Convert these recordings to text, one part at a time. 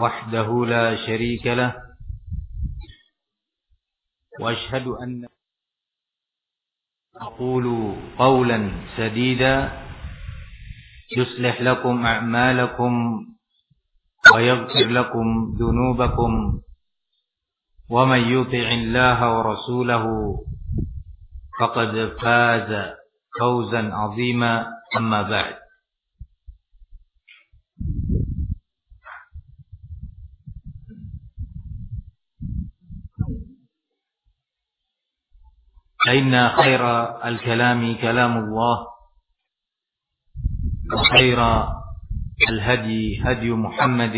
وحده لا شريك له وأشهد أن أقول قولا سديدا يصلح لكم أعمالكم ويغفر لكم ذنوبكم ومن يطع الله ورسوله فقد فاز فوزا عظيما. أما بعد فإن خير الكلام كلام الله وخير الهدي هدي محمد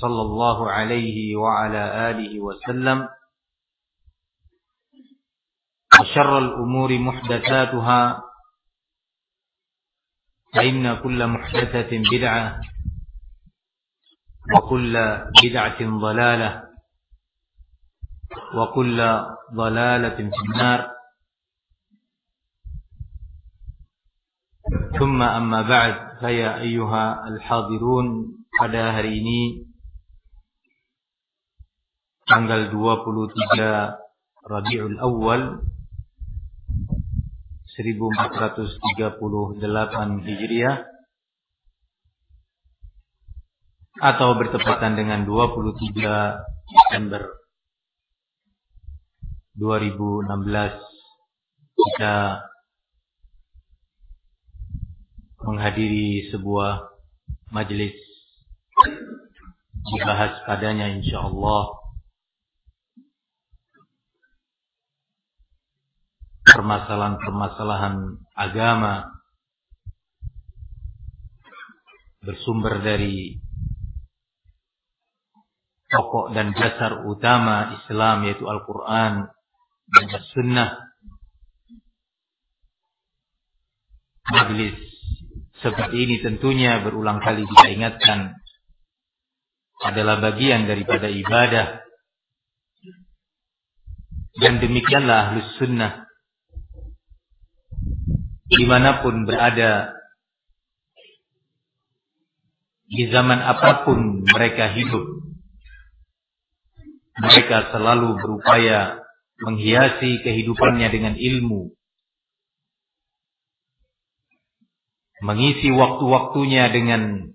صلى الله عليه وعلى آله وسلم وشر الأمور محدثاتها فإن كل محدثة بدعة وكل بدعة ضلالة وكل ضلالة في النار ثم أما بعد فيا أيها الحاضرون pada hari ini tanggal 23 Rabiul Awal 1438 Hijriah atau bertepatan dengan 23 Desember 2016 kita menghadiri sebuah majelis dibahas padanya insyaallah permasalahan-permasalahan agama bersumber dari pokok dan dasar utama Islam yaitu Al-Quran dan As-Sunnah. Majlis seperti ini tentunya berulang kali kita ingatkan adalah bagian daripada ibadah. Dan demikianlah Ahlus Sunnah di mana pun berada, di zaman apa pun mereka hidup, mereka selalu berupaya menghiasi kehidupannya dengan ilmu, mengisi waktu-waktunya dengan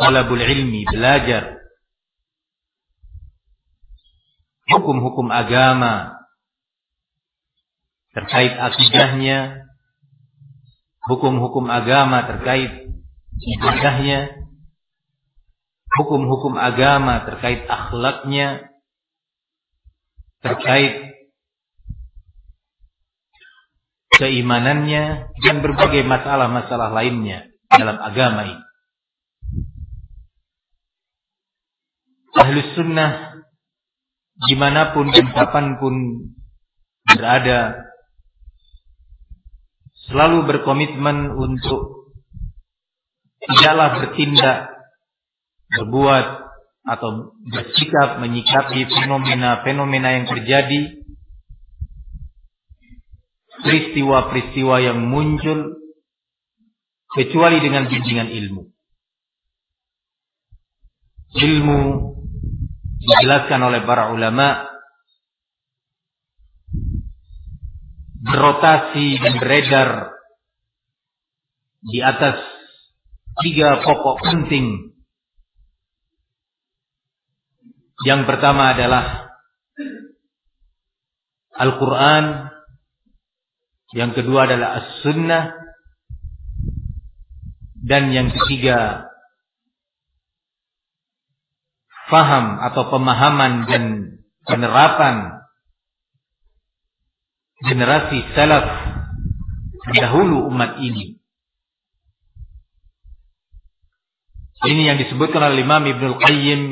talabul ilmi, belajar. Hukum-hukum agama terkait akidahnya, hukum-hukum agama terkait ibadahnya, hukum-hukum agama terkait akhlaknya, terkait keimanannya dan berbagai masalah-masalah lainnya dalam agama ini. Ahlus sunnah di mana pun dan kapan pun berada selalu berkomitmen untuk tidaklah bertindak, berbuat atau bersikap menyikapi fenomena-fenomena yang terjadi, peristiwa-peristiwa yang muncul kecuali dengan bimbingan ilmu. Ilmu dijelaskan oleh para ulama berotasi dan beredar di atas tiga pokok penting. Yang pertama adalah Al-Quran, yang kedua adalah As-Sunnah, dan yang ketiga faham atau pemahaman dan penerapan generasi salaf dahulu umat ini. Ini yang disebutkan oleh Imam Ibnul Qayyim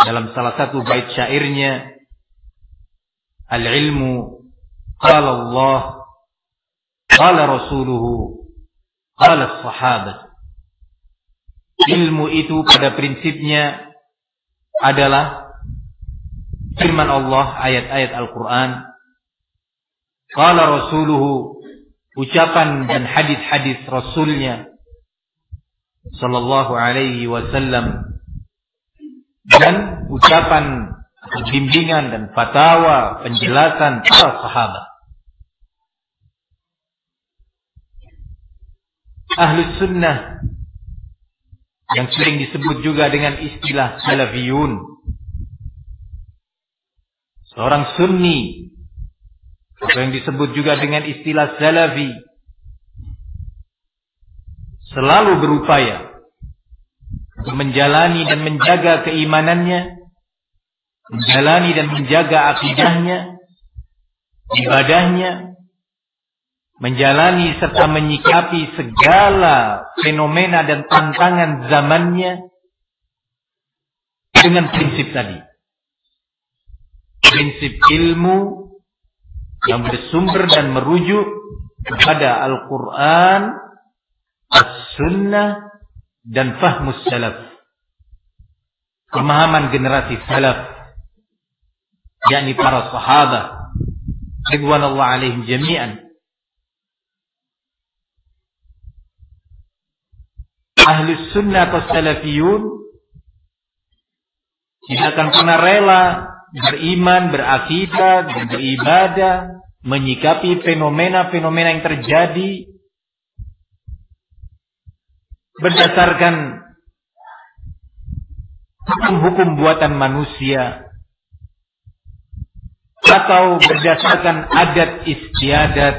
dalam salah satu bait syairnya Al-ilmu qala Allah qala rasuluhu. Qala sahabat. Ilmu itu pada prinsipnya adalah firman Allah ayat-ayat Al-Qur'an. Qala rasuluhu. Ucapan dan hadis-hadis rasulnya. Sallallahu alaihi wasallam. Dan ucapan bimbingan dan fatwa penjelasan para sahabat ahli sunnah. Yang sering disebut juga dengan istilah salafiyun. Seorang sunni. Atau yang disebut juga dengan istilah salafi. Selalu berupaya menjalani dan menjaga keimanannya, menjalani dan menjaga akidahnya, ibadahnya, menjalani serta menyikapi segala fenomena dan tantangan zamannya dengan prinsip tadi. Prinsip ilmu yang bersumber dan merujuk kepada Al-Quran, As-Sunnah, dan Fahmus Salaf. Pemahaman generasi Salaf, yakni para sahabat, Ridwanullah alaihim jami'an. Ahli sunnah atau salafiyun tidak akan pernah rela beriman, berakidah, dan beribadah menyikapi fenomena-fenomena yang terjadi berdasarkan hukum-hukum buatan manusia atau berdasarkan adat istiadat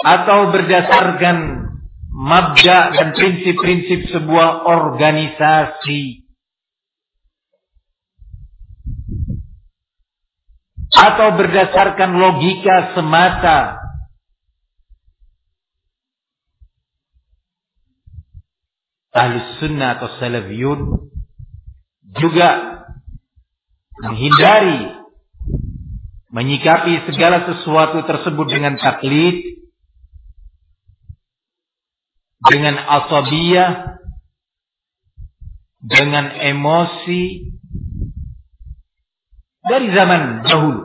atau berdasarkan mabda dan prinsip-prinsip sebuah organisasi. Atau berdasarkan logika semata. Ahli sunnah atau salafiyun juga menghindari menyikapi segala sesuatu tersebut dengan taklid dengan asabiyah dengan emosi dari zaman dahulu.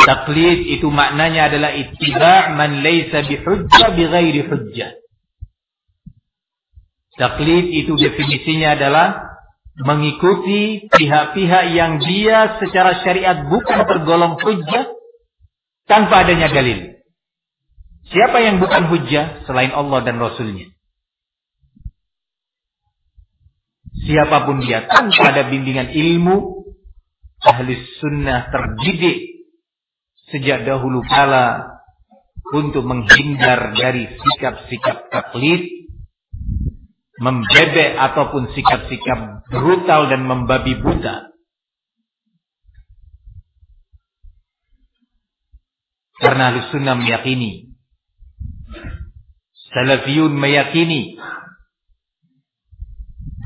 Taklid itu maknanya adalah ittiba' man laysa bihujjah bighairi hujjah. Taklid itu definisinya adalah mengikuti pihak-pihak yang dia secara syariat bukan tergolong hujjah tanpa adanya dalil. Siapa yang bukan hujjah selain Allah dan Rasulnya? siapa pun dia tanpa ada bimbingan ilmu ahli sunnah terdidik sejak dahulu kala untuk menghindar dari sikap-sikap taklid membebek ataupun sikap-sikap brutal dan membabi buta karena ahli sunnah meyakini salafiyun meyakini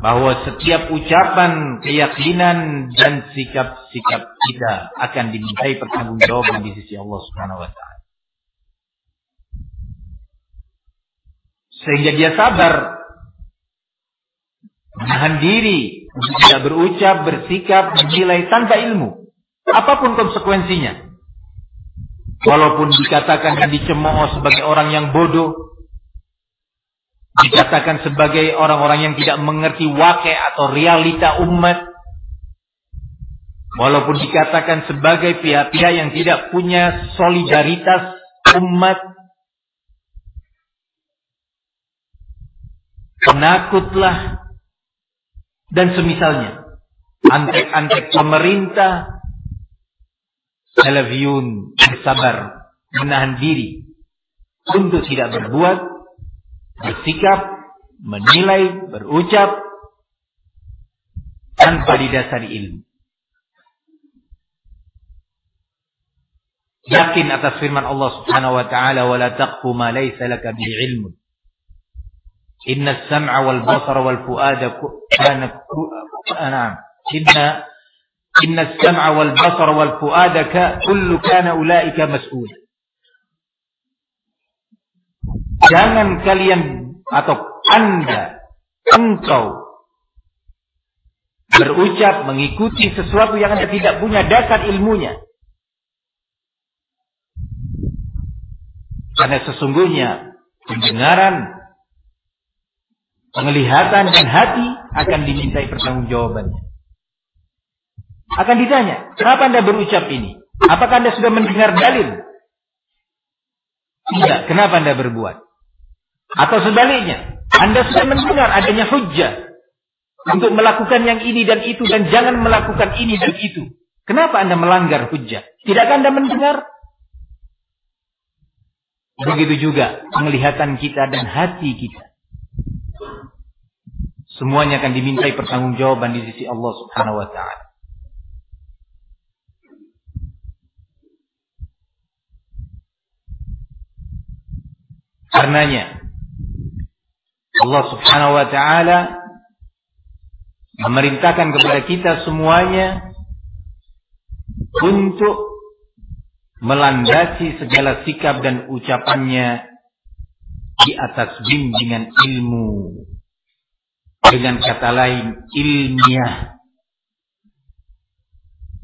bahwa setiap ucapan, keyakinan dan sikap-sikap kita akan dimintai pertanggungjawaban di sisi Allah Subhanahu wa. Sehingga dia sabar menahan diri tidak berucap, bersikap, menilai tanpa ilmu. Apa pun konsekuensinya. Walaupun dikatakan dan dicemooh sebagai orang yang bodoh, dikatakan sebagai orang-orang yang tidak mengerti wake atau realita umat. Walaupun dikatakan sebagai pihak-pihak yang tidak punya solidaritas umat. Penakutlah. Dan semisalnya. Antek-antek pemerintah. Salafiyun bersabar. Menahan diri. Untuk tidak berbuat bersikap, menilai, berucap tanpa didasari ilmu. Yakin atas firman Allah Subhanahu wa taala wala taqfu ma laysa laka bihi ilmun. Inna sam'a wal basara wal fu'ada kana ana inna wal fu'ada ka kullu kana ulaika mas'ul. Jangan kalian atau Anda engkau berucap mengikuti sesuatu yang Anda tidak punya dasar ilmunya. Karena sesungguhnya pendengaran, penglihatan dan hati akan dimintai pertanggungjawabannya. Akan ditanya, kenapa Anda berucap ini? Apakah Anda sudah mendengar dalil? Tidak, kenapa Anda berbuat? Atau sebaliknya, Anda sudah mendengar adanya hujah untuk melakukan yang ini dan itu dan jangan melakukan ini dan itu. Kenapa Anda melanggar hujah? Tidakkah Anda mendengar? Begitu juga penglihatan kita dan hati kita. Semuanya akan dimintai pertanggungjawaban di sisi Allah Subhanahu wa taala. Karenanya Allah Subhanahu wa taala memerintahkan kepada kita semuanya untuk melandasi segala sikap dan ucapannya di atas bimbingan ilmu. Dengan kata lain ilmiah.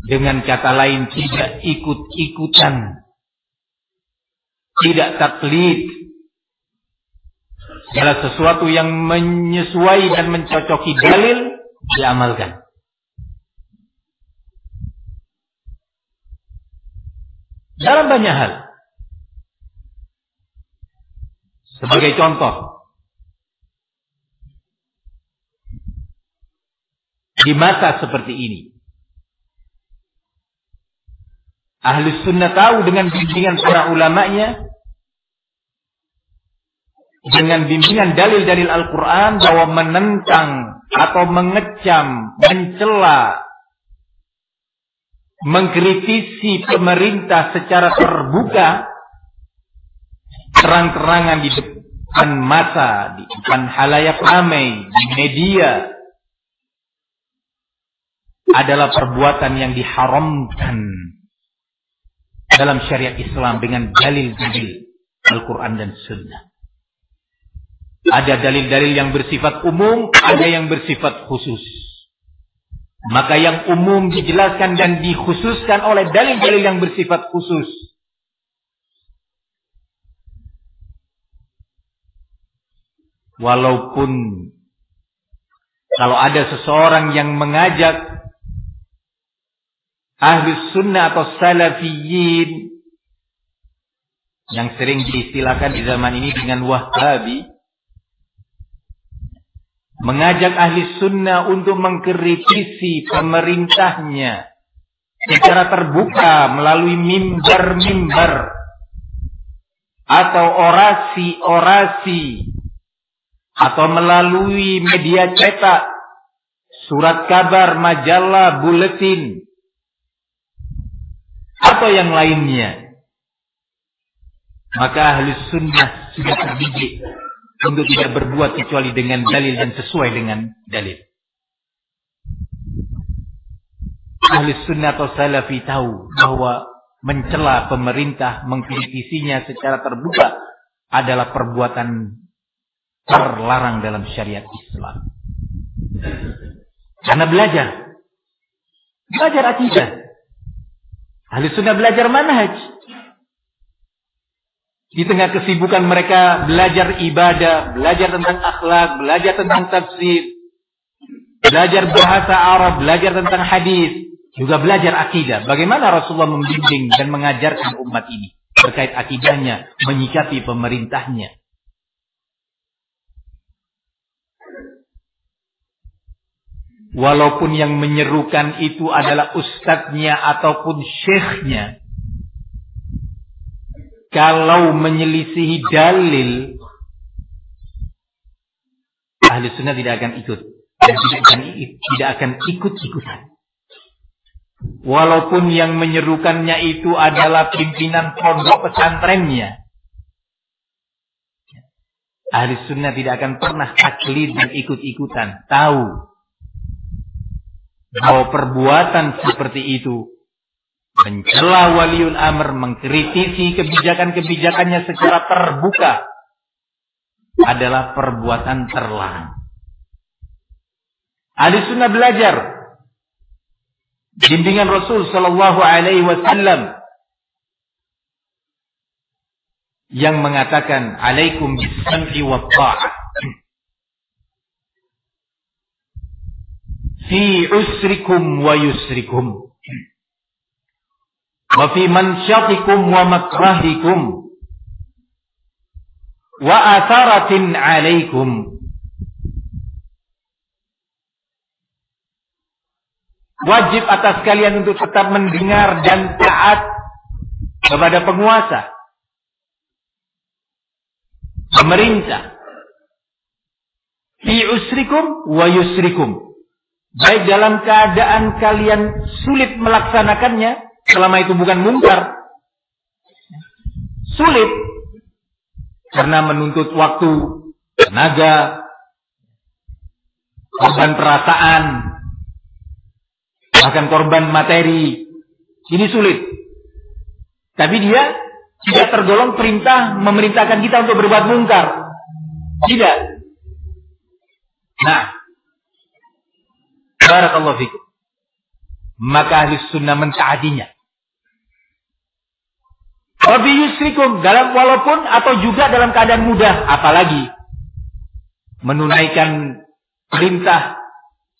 Dengan kata lain tidak ikut-ikutan. Tidak taklid. Segala sesuatu yang menyesuai dan mencocoki dalil diamalkan. Dalam banyak hal. Sebagai contoh, di masa seperti ini, ahli sunnah tahu dengan bimbingan para ulamanya, dengan bimbingan dalil-dalil Al-Quran bahwa menentang atau mengecam, mencela, mengkritisi pemerintah secara terbuka, terang-terangan di depan masa, di depan halayak ramai, di media, adalah perbuatan yang diharamkan dalam syariat Islam dengan dalil-dalil Al-Quran dan Sunnah. Ada dalil-dalil yang bersifat umum, ada yang bersifat khusus. Maka yang umum dijelaskan dan dikhususkan oleh dalil-dalil yang bersifat khusus. Walaupun kalau ada seseorang yang mengajak ahli sunnah atau salafiyin yang sering diistilahkan di zaman ini dengan wahabi mengajak ahli sunnah untuk mengkritisi pemerintahnya secara terbuka melalui mimbar-mimbar atau orasi-orasi atau melalui media cetak, surat kabar, majalah, buletin, atau yang lainnya. Maka ahli sunnah sudah terdidik untuk tidak berbuat kecuali dengan dalil dan sesuai dengan dalil. Ahli sunnah atau salafi tahu bahwa mencela pemerintah, mengkritisinya secara terbuka adalah perbuatan terlarang dalam syariat Islam. Karena belajar. Belajar akidah. Ahli sunnah belajar manhaj. Di tengah kesibukan mereka belajar ibadah, belajar tentang akhlak, belajar tentang tafsir, belajar bahasa Arab, belajar tentang hadis, juga belajar akidah. Bagaimana Rasulullah membimbing dan mengajarkan umat ini terkait akidahnya, menyikapi pemerintahnya. Walaupun yang menyerukan itu adalah ustadznya ataupun syekhnya, kalau menyelisihi dalil ahli sunnah tidak akan ikut dan tidak akan, tidak akan ikut-ikutan. Walaupun yang menyerukannya itu adalah pimpinan pondok pesantrennya. Ahli sunnah tidak akan pernah taklid dan ikut-ikutan. Tahu bahwa perbuatan seperti itu mencela waliul amr, mengkritisi kebijakan-kebijakannya secara terbuka adalah perbuatan terlarang. Ahli sunnah belajar. Bimbingan Rasul Shallallahu Alaihi Wasallam yang mengatakan alaikum bisam'i wa ta'ah fi usrikum wa yusrikum wa fi mansyatikum wa makrahikum. Wa atharatin alaikum. Wajib atas kalian untuk tetap mendengar dan taat kepada penguasa. Pemerintah. Fi usrikum wa yusrikum. Baik dalam keadaan kalian sulit melaksanakannya selama itu bukan mungkar sulit karena menuntut waktu, tenaga, korban perasaan, bahkan korban materi. Ini sulit. Tapi dia tidak tergolong perintah memerintahkan kita untuk berbuat mungkar. Tidak. Nah. Barakallahu fikum. Maka ahli sunnah mentaatinya. Wabi yusrikum dalam walaupun atau juga dalam keadaan mudah, apalagi menunaikan perintah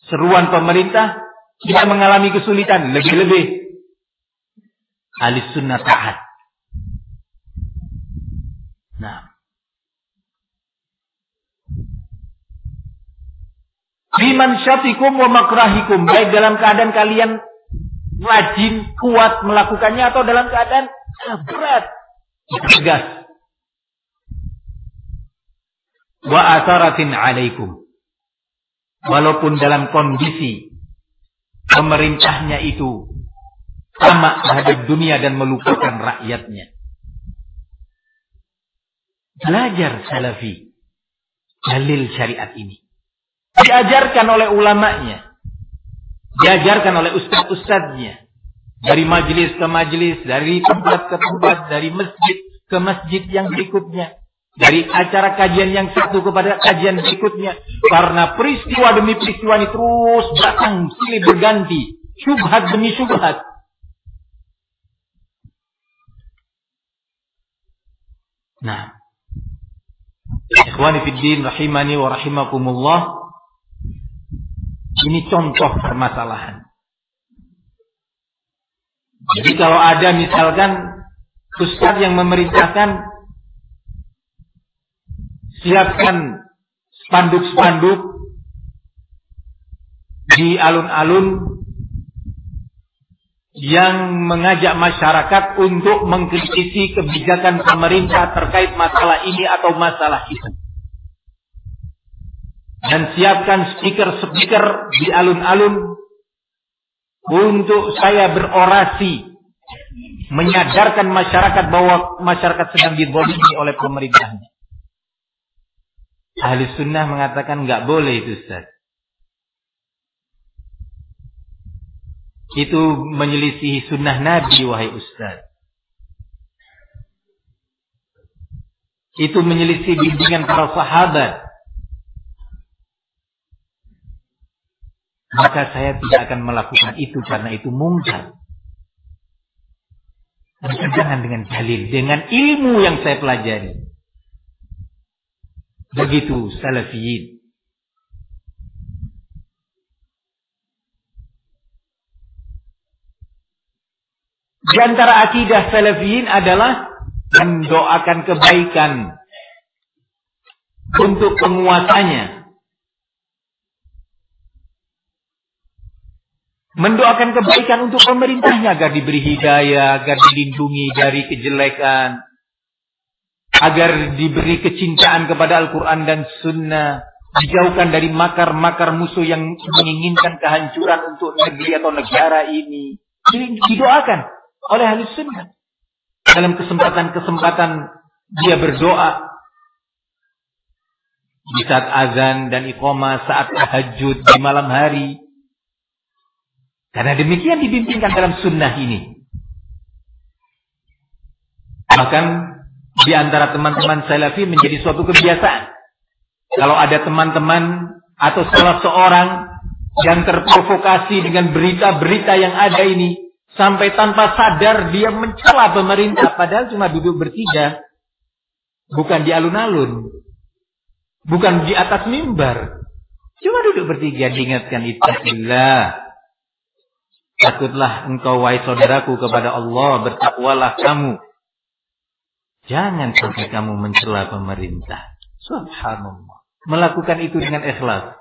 seruan pemerintah tidak mengalami kesulitan, lebih-lebih ahli sunnah taat. Nah. Biman syatikum wa makrahikum. Baik dalam keadaan kalian rajin, kuat melakukannya atau dalam keadaan berat. Tegas. Wa asaratin alaikum. Walaupun dalam kondisi pemerintahnya itu sama terhadap dunia dan melupakan rakyatnya. Belajar salafi dalil syariat ini. Diajarkan oleh ulamanya. Diajarkan oleh ustaz-ustaznya. Dari majelis ke majelis, dari tempat ke tempat, dari masjid ke masjid yang berikutnya. Dari acara kajian yang satu kepada kajian berikutnya. Karena peristiwa demi peristiwa ini terus datang, silih berganti. Syubhat demi syubhat. Nah. Ikhwani fiddin rahimani wa rahimakumullah. Ini contoh permasalahan. Jadi kalau ada misalkan ustaz yang memerintahkan siapkan spanduk-spanduk di alun-alun yang mengajak masyarakat untuk mengkritisi kebijakan pemerintah terkait masalah ini atau masalah itu. Dan siapkan speaker-speaker di alun-alun untuk saya berorasi menyadarkan masyarakat bahwa masyarakat sedang dibolimi oleh pemerintahnya. Ahli sunnah mengatakan nggak boleh itu Ustaz. Itu menyelisihi sunnah Nabi wahai Ustaz. Itu menyelisih bimbingan para sahabat. Maka saya tidak akan melakukan itu karena itu mungkar. Jangan dengan dalil, dengan ilmu yang saya pelajari. Begitu salafiyin. Di antara akidah salafiyin adalah mendoakan kebaikan untuk penguasanya mendoakan kebaikan untuk pemerintahnya agar diberi hidayah, agar dilindungi dari kejelekan, agar diberi kecintaan kepada Al-Quran dan Sunnah, dijauhkan dari makar-makar musuh yang menginginkan kehancuran untuk negeri atau negara ini. Didoakan oleh ahli sunnah. Dalam kesempatan-kesempatan dia berdoa. di saat azan dan iqamah, saat tahajud di malam hari. Karena demikian dibimbingkan dalam sunnah ini. Bahkan di antara teman-teman salafi menjadi suatu kebiasaan. Kalau ada teman-teman atau salah seorang yang terprovokasi dengan berita-berita yang ada ini, sampai tanpa sadar dia mencela pemerintah, padahal cuma duduk bertiga, bukan di alun-alun, bukan di atas mimbar, cuma duduk bertiga diingatkan ittaqillah. Takutlah engkau wahai saudaraku kepada Allah, bertakwalah kamu. Jangan sampai kamu mencela pemerintah. Subhanallah melakukan itu dengan ikhlas.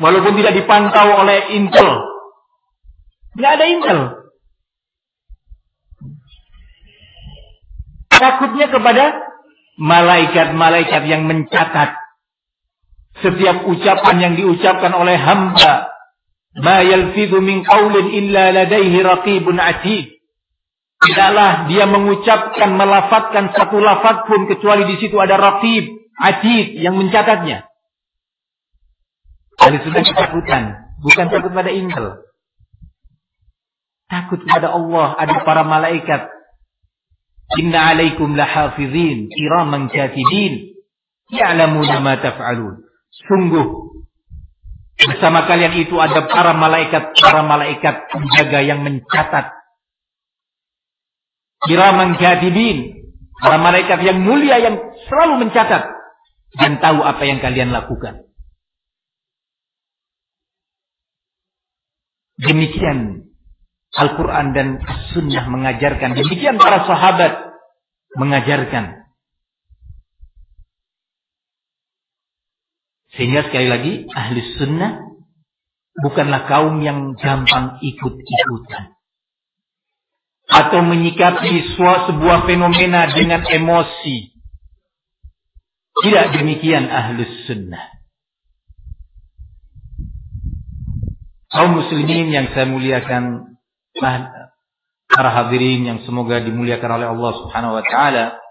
Walaupun tidak dipantau oleh intel. Tidak ada intel. Takutnya kepada malaikat-malaikat yang mencatat setiap ucapan yang diucapkan oleh hamba. Ma yalfidhu min qawlin illa ladaihi raqibun atid. Tidaklah dia mengucapkan, melafatkan satu lafaz pun kecuali di situ ada raqib, Ajib yang mencatatnya. Ahli sudah ketakutan. Bukan takut pada intel. Takut kepada Allah. Ada para malaikat. Inna alaikum lahafizin. Kiraman katibin. Ya'lamuna ma taf'alun. Sungguh. Bersama kalian itu ada para malaikat. Para malaikat penjaga yang mencatat. Kiraman katibin. Para malaikat yang mulia yang selalu mencatat dan tahu apa yang kalian lakukan. Demikian Al-Quran dan As-Sunnah mengajarkan. Demikian para sahabat mengajarkan. Sehingga sekali lagi ahli sunnah bukanlah kaum yang gampang ikut-ikutan. Atau menyikapi sebuah fenomena dengan emosi. Tidak demikian ahlus sunnah. Kaum muslimin yang saya muliakan, para hadirin yang semoga dimuliakan oleh Allah Subhanahu wa taala.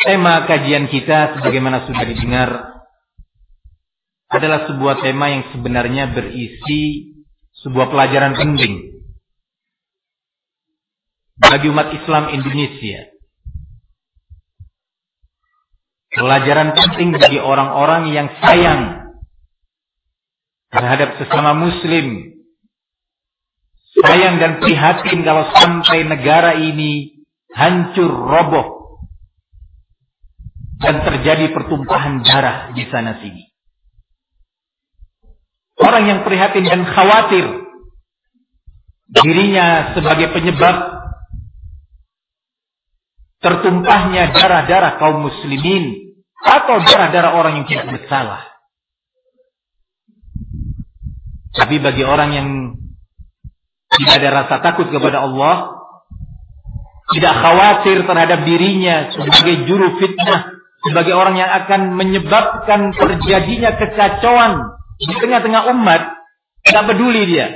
Tema kajian kita sebagaimana sudah didengar adalah sebuah tema yang sebenarnya berisi sebuah pelajaran penting bagi umat Islam Indonesia Pelajaran penting bagi orang-orang yang sayang terhadap sesama muslim. Sayang dan prihatin kalau sampai negara ini hancur roboh. Dan terjadi pertumpahan darah di sana sini. Orang yang prihatin dan khawatir dirinya sebagai penyebab tertumpahnya darah-darah kaum muslimin atau darah-darah orang yang tidak bersalah. Tapi bagi orang yang tidak ada rasa takut kepada Allah, tidak khawatir terhadap dirinya sebagai juru fitnah, sebagai orang yang akan menyebabkan terjadinya kekacauan di tengah-tengah umat, tidak peduli dia.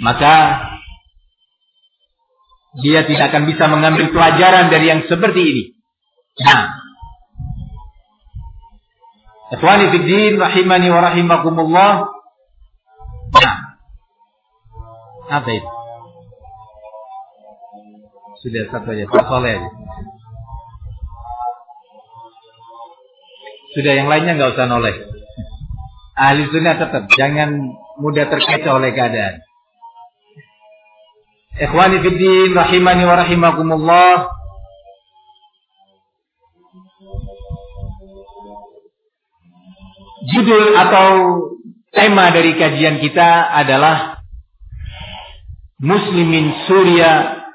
Maka dia tidak akan bisa mengambil pelajaran dari yang seperti ini. Nah. Ikhwani fiddin rahimani wa rahimakumullah. Nah. Apa itu? Sudah satu aja, Soleh aja. Sudah yang lainnya nggak usah noleh. Ahli sunnah tetap jangan mudah terkecoh oleh keadaan. Ikhwani fiddin rahimani wa rahimakumullah. Judul atau tema dari kajian kita adalah Muslimin Suria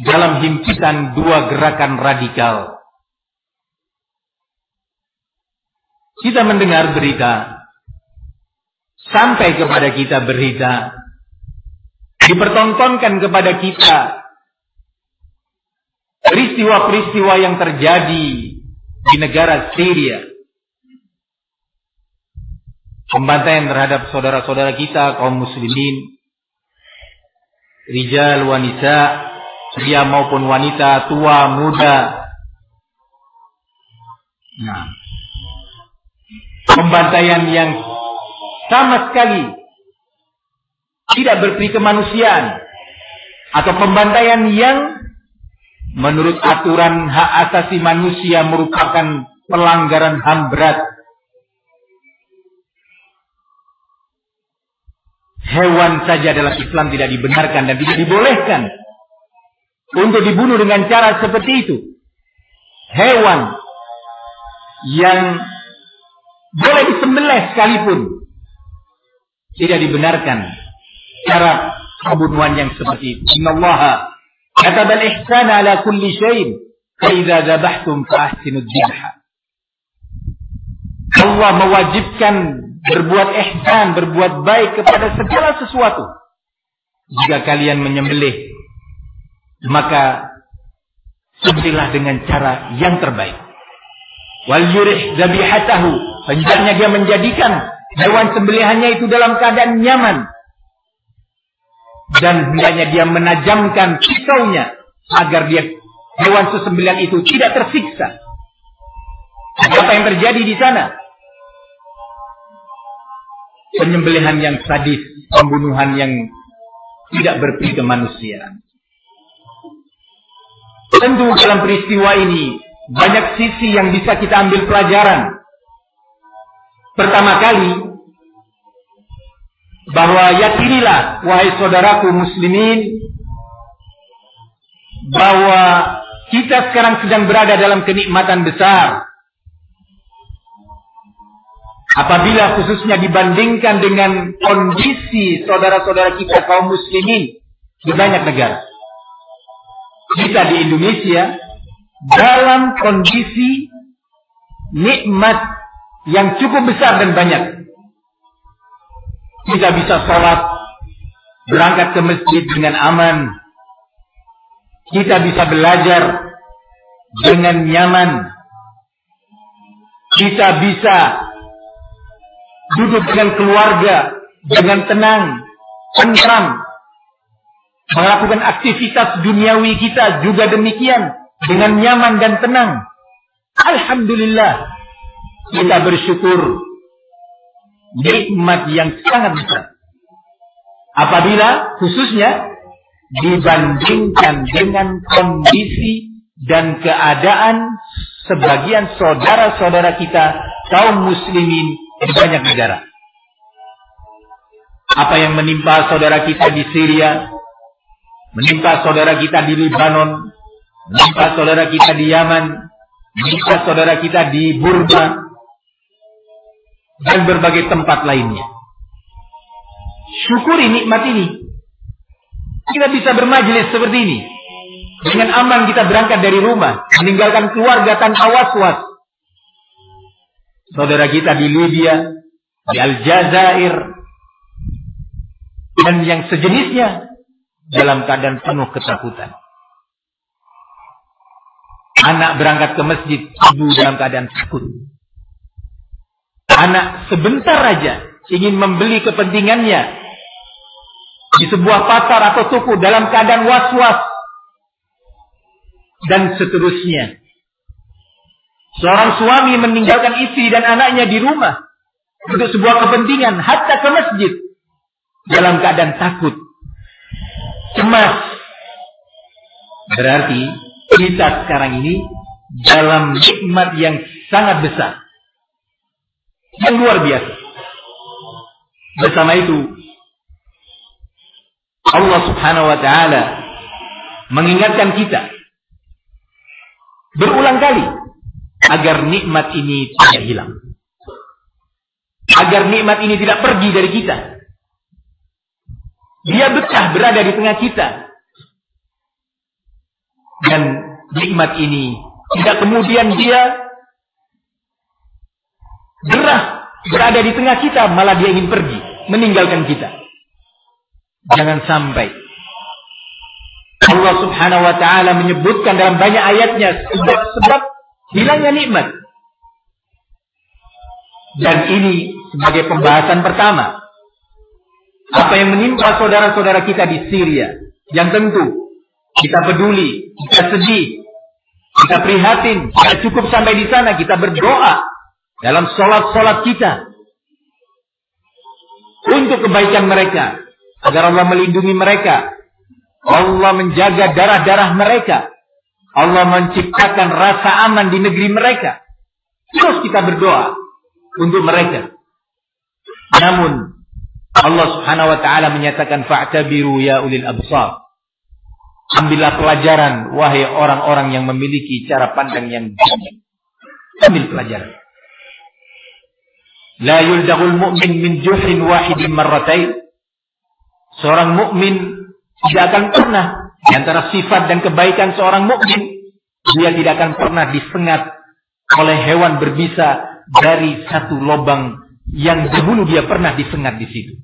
dalam himpitan dua gerakan radikal. Kita mendengar berita. Sampai kepada kita berita, dipertontonkan kepada kita. Peristiwa-peristiwa yang terjadi di negara Syria. Pembantaian terhadap saudara-saudara kita kaum muslimin, rijal wanita, pria maupun wanita, tua, muda. Nah, pembantaian yang sama sekali tidak berperi kemanusiaan atau pembantaian yang menurut aturan hak asasi manusia merupakan pelanggaran HAM berat. Hewan saja dalam Islam tidak dibenarkan dan tidak dibolehkan untuk dibunuh dengan cara seperti itu. Hewan yang boleh disembelih sekalipun tidak dibenarkan cara pembunuhan yang seperti itu. Inna Allah kataba al-ihsan ala kulli fa idza dzabhtum fa ahsinu Allah mewajibkan berbuat ihsan, berbuat baik kepada segala sesuatu. Jika kalian menyembelih, maka sembelihlah dengan cara yang terbaik. Wal yurih zabihatahu, hendaknya dia menjadikan hewan sembelihannya itu dalam keadaan nyaman. Dan hendaknya dia menajamkan pisaunya agar dia hewan sesembelihan itu tidak tersiksa. Apa yang terjadi di sana? penyembelihan yang sadis, pembunuhan yang tidak berperi kemanusiaan. Tentu dalam peristiwa ini banyak sisi yang bisa kita ambil pelajaran. Pertama kali, bahwa yakinilah wahai saudaraku muslimin bahwa kita sekarang sedang berada dalam kenikmatan besar Apabila khususnya dibandingkan dengan kondisi saudara-saudara kita kaum muslimin di banyak negara. Kita di Indonesia dalam kondisi nikmat yang cukup besar dan banyak. Kita bisa sholat, berangkat ke masjid dengan aman. Kita bisa belajar dengan nyaman. Kita bisa duduk dengan keluarga dengan tenang, tentram, melakukan aktivitas duniawi kita juga demikian dengan nyaman dan tenang. Alhamdulillah kita bersyukur nikmat yang sangat besar. Apabila khususnya dibandingkan dengan kondisi dan keadaan sebagian saudara-saudara kita kaum muslimin di banyak negara. Apa yang menimpa saudara kita di Syria, menimpa saudara kita di Lebanon, menimpa saudara kita di Yaman, menimpa saudara kita di Burma, dan berbagai tempat lainnya. Syukuri nikmat ini. Kita bisa bermajelis seperti ini. Dengan aman kita berangkat dari rumah, meninggalkan keluarga tanpa was-was saudara kita di Libya, di Aljazair, dan yang sejenisnya dalam keadaan penuh ketakutan. Anak berangkat ke masjid, ibu dalam keadaan takut. Anak sebentar saja ingin membeli kepentingannya. Di sebuah pasar atau toko dalam keadaan was-was. Dan seterusnya. Seorang suami meninggalkan istri dan anaknya di rumah. Untuk sebuah kepentingan, hatta ke masjid. Dalam keadaan takut, cemas. Berarti kita sekarang ini dalam nikmat yang sangat besar, yang luar biasa. Bersama itu, Allah Subhanahu wa Ta'ala mengingatkan kita berulang kali agar nikmat ini tidak hilang. Agar nikmat ini tidak pergi dari kita. Dia betah berada di tengah kita. Dan nikmat ini tidak kemudian dia gerah berada di tengah kita, malah dia ingin pergi, meninggalkan kita. Jangan sampai Allah Subhanahu wa taala menyebutkan dalam banyak ayatnya sebab-sebab hilangnya nikmat. Dan ini sebagai pembahasan pertama. Apa yang menimpa saudara-saudara kita di Syria. Yang tentu kita peduli, kita sedih, kita prihatin, tidak cukup sampai di sana, kita berdoa dalam sholat-sholat kita untuk kebaikan mereka, agar Allah melindungi mereka, Allah menjaga darah-darah mereka, Allah menciptakan rasa aman di negeri mereka. Terus kita berdoa untuk mereka. Namun Allah Subhanahu wa taala menyatakan fa'tabiru ya ulil absar. Ambillah pelajaran wahai orang-orang yang memiliki cara pandang yang bijak. Ambil pelajaran. La yuldagul mu'min min juhin wahidin marratain. Seorang mukmin tidak akan pernah di antara sifat dan kebaikan seorang mukmin dia tidak akan pernah disengat oleh hewan berbisa dari satu lubang yang dahulu dia pernah disengat di situ.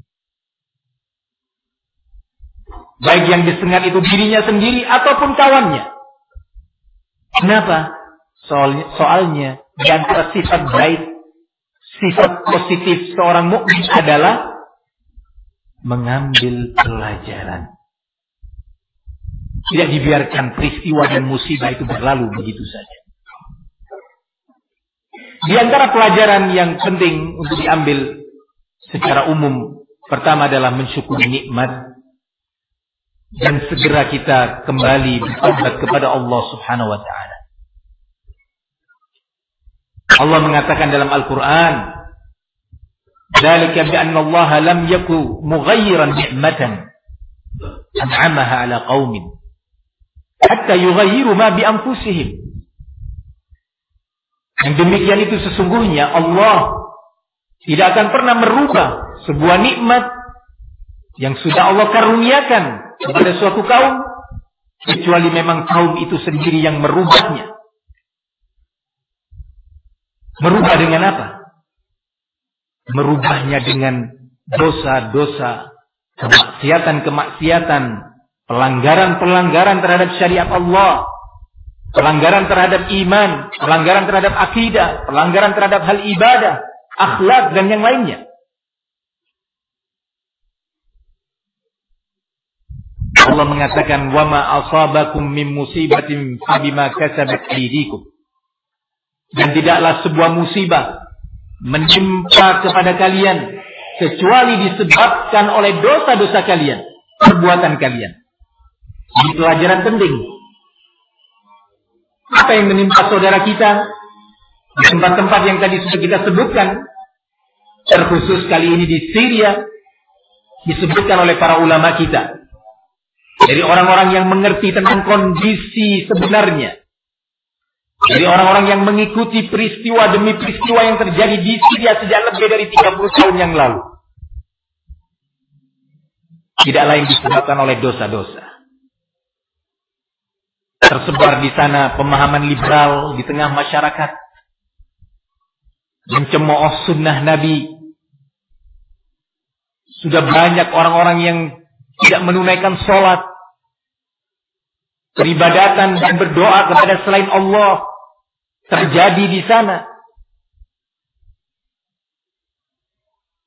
Baik yang disengat itu dirinya sendiri ataupun kawannya. Kenapa? Soalnya, soalnya di antara sifat baik, sifat positif seorang mukmin adalah mengambil pelajaran. Tidak dibiarkan peristiwa dan musibah itu berlalu begitu saja. Di antara pelajaran yang penting untuk diambil secara umum, pertama adalah mensyukuri nikmat dan segera kita kembali bertobat kepada Allah Subhanahu wa taala. Allah mengatakan dalam Al-Qur'an, "Dzalika bi anna Allah lam yaku mughayyiran ni'matan an'amaha 'ala qaumin hatta yughayyiru ma bi anfusihim." Yang demikian itu sesungguhnya Allah tidak akan pernah merubah sebuah nikmat yang sudah Allah karuniakan kepada suatu kaum kecuali memang kaum itu sendiri yang merubahnya. Merubah dengan apa? Merubahnya dengan dosa-dosa, kemaksiatan-kemaksiatan, pelanggaran-pelanggaran terhadap syariat Allah, pelanggaran terhadap iman, pelanggaran terhadap akidah, pelanggaran terhadap hal ibadah, akhlak dan yang lainnya. Allah mengatakan wa ma asabakum min musibatin fabima kasabat aydikum. Dan tidaklah sebuah musibah menimpa kepada kalian kecuali disebabkan oleh dosa-dosa kalian, perbuatan kalian. Ini pelajaran penting. Apa yang menimpa saudara kita di tempat-tempat yang tadi sudah kita sebutkan, terkhusus kali ini di Syria, disebutkan oleh para ulama kita dari orang-orang yang mengerti tentang kondisi sebenarnya. Dari orang-orang yang mengikuti peristiwa demi peristiwa yang terjadi di Syria sejak lebih dari 30 tahun yang lalu. Tidak lain disebabkan oleh dosa-dosa. Tersebar di sana pemahaman liberal di tengah masyarakat. Mencemooh sunnah Nabi. Sudah banyak orang-orang yang tidak menunaikan sholat peribadatan dan berdoa kepada selain Allah terjadi di sana.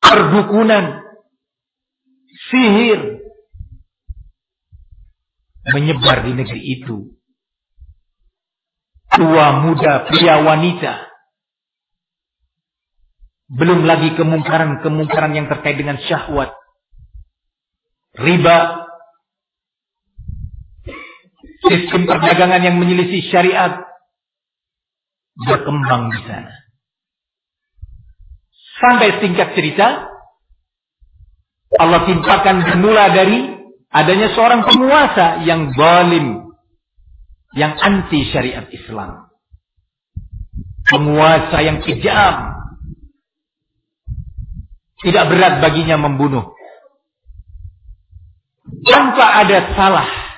Perdukunan, sihir menyebar di negeri itu. Tua, muda, pria, wanita. Belum lagi kemungkaran-kemungkaran yang terkait dengan syahwat. Riba, sistem perdagangan yang menyelisih syariat berkembang di sana. Sampai singkat cerita, Allah timpakan bermula dari adanya seorang penguasa yang zalim, yang anti syariat Islam. Penguasa yang kejam. Tidak berat baginya membunuh. Tanpa ada salah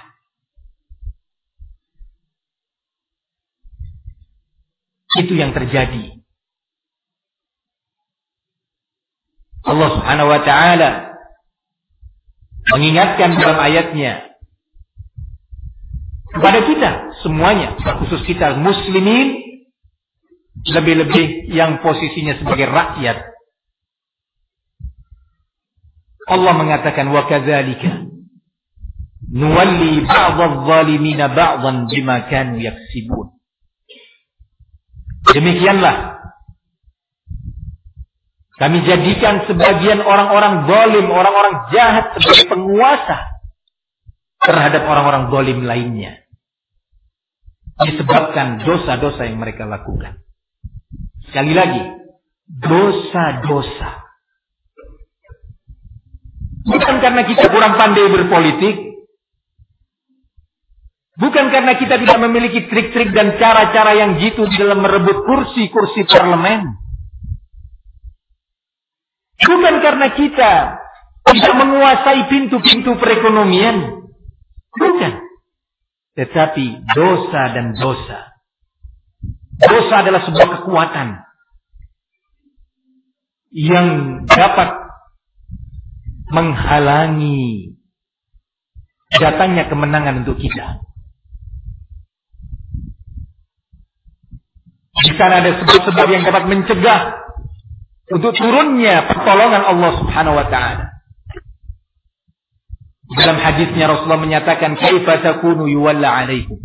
Itu yang terjadi. Allah Subhanahu wa taala mengingatkan dalam ayatnya kepada kita semuanya, khusus kita muslimin lebih-lebih yang posisinya sebagai rakyat. Allah mengatakan wa kadzalika Nuwalli ba'dadh zalimina ba'dhan bima kanu yaksibun. Demikianlah kami jadikan sebagian orang-orang zalim, orang-orang jahat sebagai penguasa terhadap orang-orang zalim lainnya. Disebabkan dosa-dosa yang mereka lakukan. Sekali lagi, dosa-dosa. Bukan karena kita kurang pandai berpolitik. Bukan karena kita tidak memiliki trik-trik dan cara-cara yang jitu dalam merebut kursi-kursi parlemen. Bukan karena kita tidak menguasai pintu-pintu perekonomian. Bukan. Tetapi dosa dan dosa. Dosa adalah sebuah kekuatan yang dapat menghalangi datangnya kemenangan untuk kita. Di sana ada sebab-sebab yang dapat mencegah untuk turunnya pertolongan Allah Subhanahu wa taala. Dalam hadisnya Rasulullah menyatakan kaifa takunu yuwalla alaikum.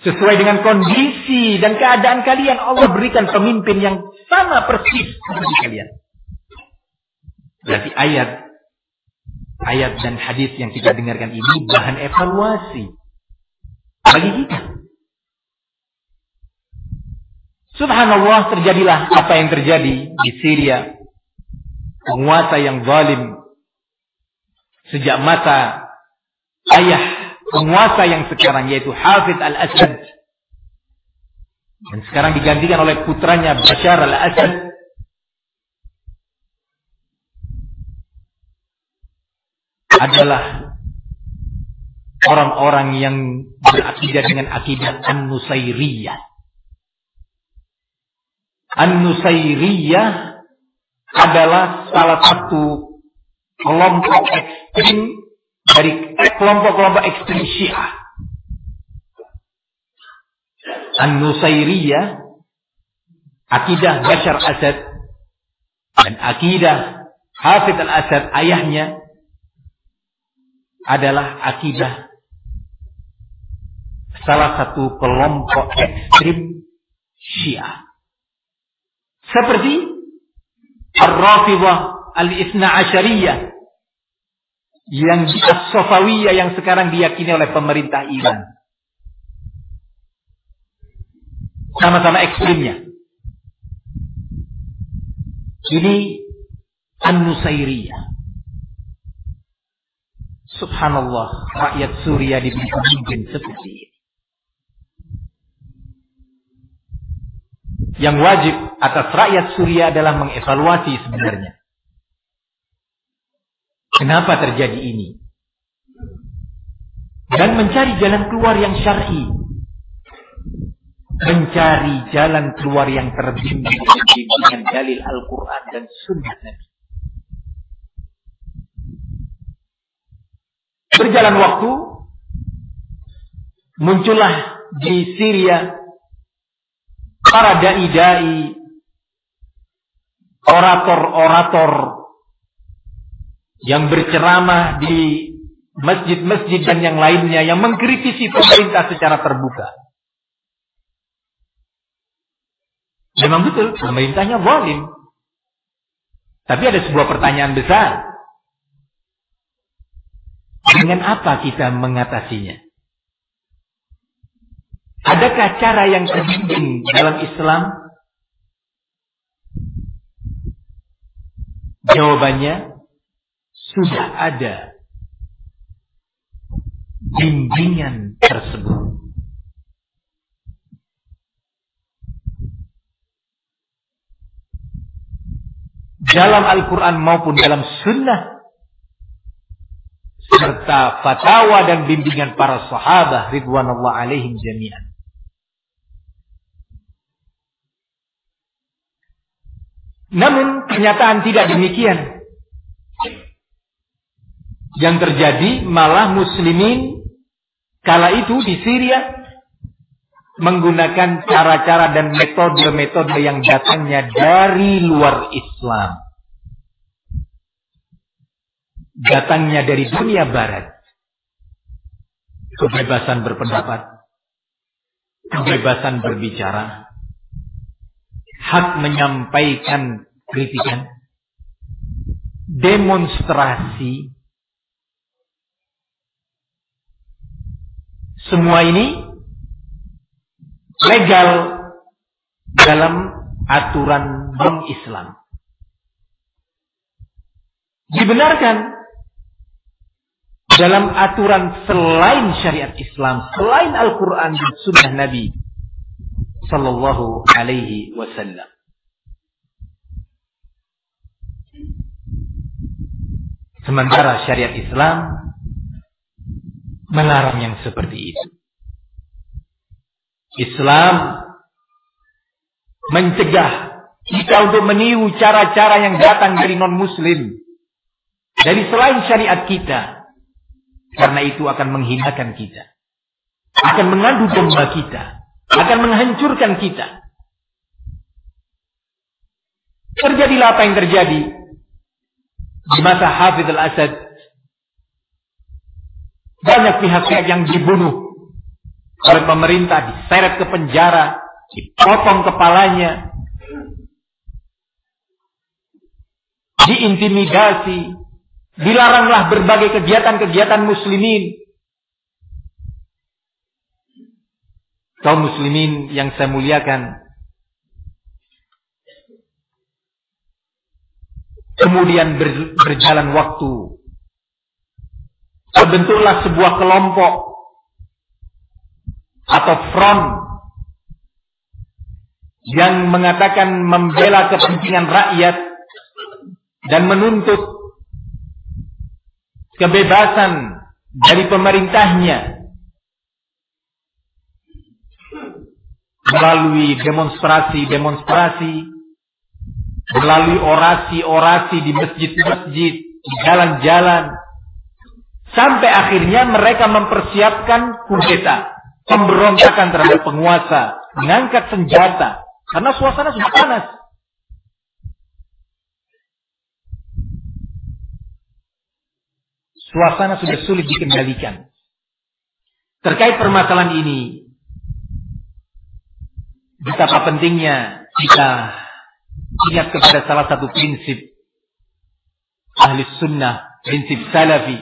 Sesuai dengan kondisi dan keadaan kalian Allah berikan pemimpin yang sama persis seperti kalian. Berarti ayat ayat dan hadis yang kita dengarkan ini bahan evaluasi bagi kita. Subhanallah terjadilah apa yang terjadi di Syria. Penguasa yang zalim sejak masa ayah penguasa yang sekarang yaitu Hafid al-Asad dan sekarang digantikan oleh putranya Bashar al-Asad adalah orang-orang yang berakidah dengan akidah An-Nusairiyah. An-Nusairiyah adalah salah satu kelompok ekstrim dari kelompok-kelompok ekstrim Syiah. An-Nusairiyah, akidah Bashar Asad, dan akidah Hafid al-Asad, ayahnya, adalah akidah salah satu kelompok ekstrim Syiah. Seperti Ar-Rafidah Al-Isna Asyariyah yang as-Safawiyah yang sekarang diyakini oleh pemerintah Iran. Sama-sama ekstrimnya. Ini An-Nusairiyah. Subhanallah, rakyat Suria diberi pemimpin seperti ini. Yang wajib atas rakyat Suria adalah mengevaluasi sebenarnya. Kenapa terjadi ini? Dan mencari jalan keluar yang syar'i. Mencari jalan keluar yang terbimbing dengan dalil Al-Quran dan Sunnah Nabi. Berjalan waktu, muncullah di Syria para dai-dai, orator-orator yang berceramah di masjid-masjid dan yang lainnya yang mengkritisi pemerintah secara terbuka. Memang betul, pemerintahnya zalim. Tapi ada sebuah pertanyaan besar. Dengan apa kita mengatasinya? Adakah cara yang terbimbing dalam Islam? Jawabannya, sudah ada bimbingan tersebut. Dalam Al-Quran maupun dalam sunnah. Serta fatwa dan bimbingan para sahabat ridwanullah alaihim jami'an. Namun kenyataan tidak demikian. Yang terjadi malah muslimin kala itu di Syria menggunakan cara-cara dan metode-metode yang datangnya dari luar Islam. Datangnya dari dunia barat. kebebasan berpendapat, kebebasan berbicara, hak menyampaikan kritikan, demonstrasi, semua ini legal dalam aturan non-Islam. Dibenarkan dalam aturan selain syariat Islam, selain Al-Quran dan Sunnah Nabi Sallallahu Alaihi Wasallam. Sementara syariat Islam melarang yang seperti itu. Islam mencegah kita untuk meniru cara-cara yang datang dari non-muslim. Dari selain syariat kita. Karena itu akan menghinakan kita. Akan mengadu domba kita. Akan menghancurkan kita. Terjadilah apa yang terjadi di masa Hafidh al-Asad. Banyak pihak-pihak yang dibunuh oleh pemerintah, diseret ke penjara, dipotong kepalanya, diintimidasi, dilaranglah berbagai kegiatan-kegiatan muslimin. Kaum muslimin yang saya muliakan, kemudian berjalan waktu, terbentuklah sebuah kelompok. Atau front. Yang mengatakan membela kepentingan rakyat. Dan menuntut kebebasan dari pemerintahnya melalui demonstrasi-demonstrasi, melalui orasi-orasi di masjid-masjid, di jalan-jalan, sampai akhirnya mereka mempersiapkan kudeta pemberontakan terhadap penguasa, mengangkat senjata, karena suasana sudah panas. Suasana sudah sulit dikendalikan. Terkait permasalahan ini, betapa pentingnya kita ingat kepada salah satu prinsip ahli sunnah, prinsip salafi,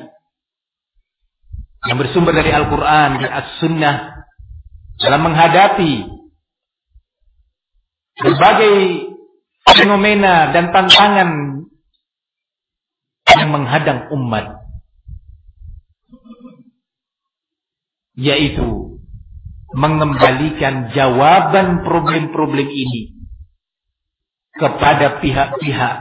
yang bersumber dari Al-Quran dan As-Sunnah dalam menghadapi berbagai fenomena dan tantangan yang menghadang umat yaitu mengembalikan jawaban problem-problem ini kepada pihak-pihak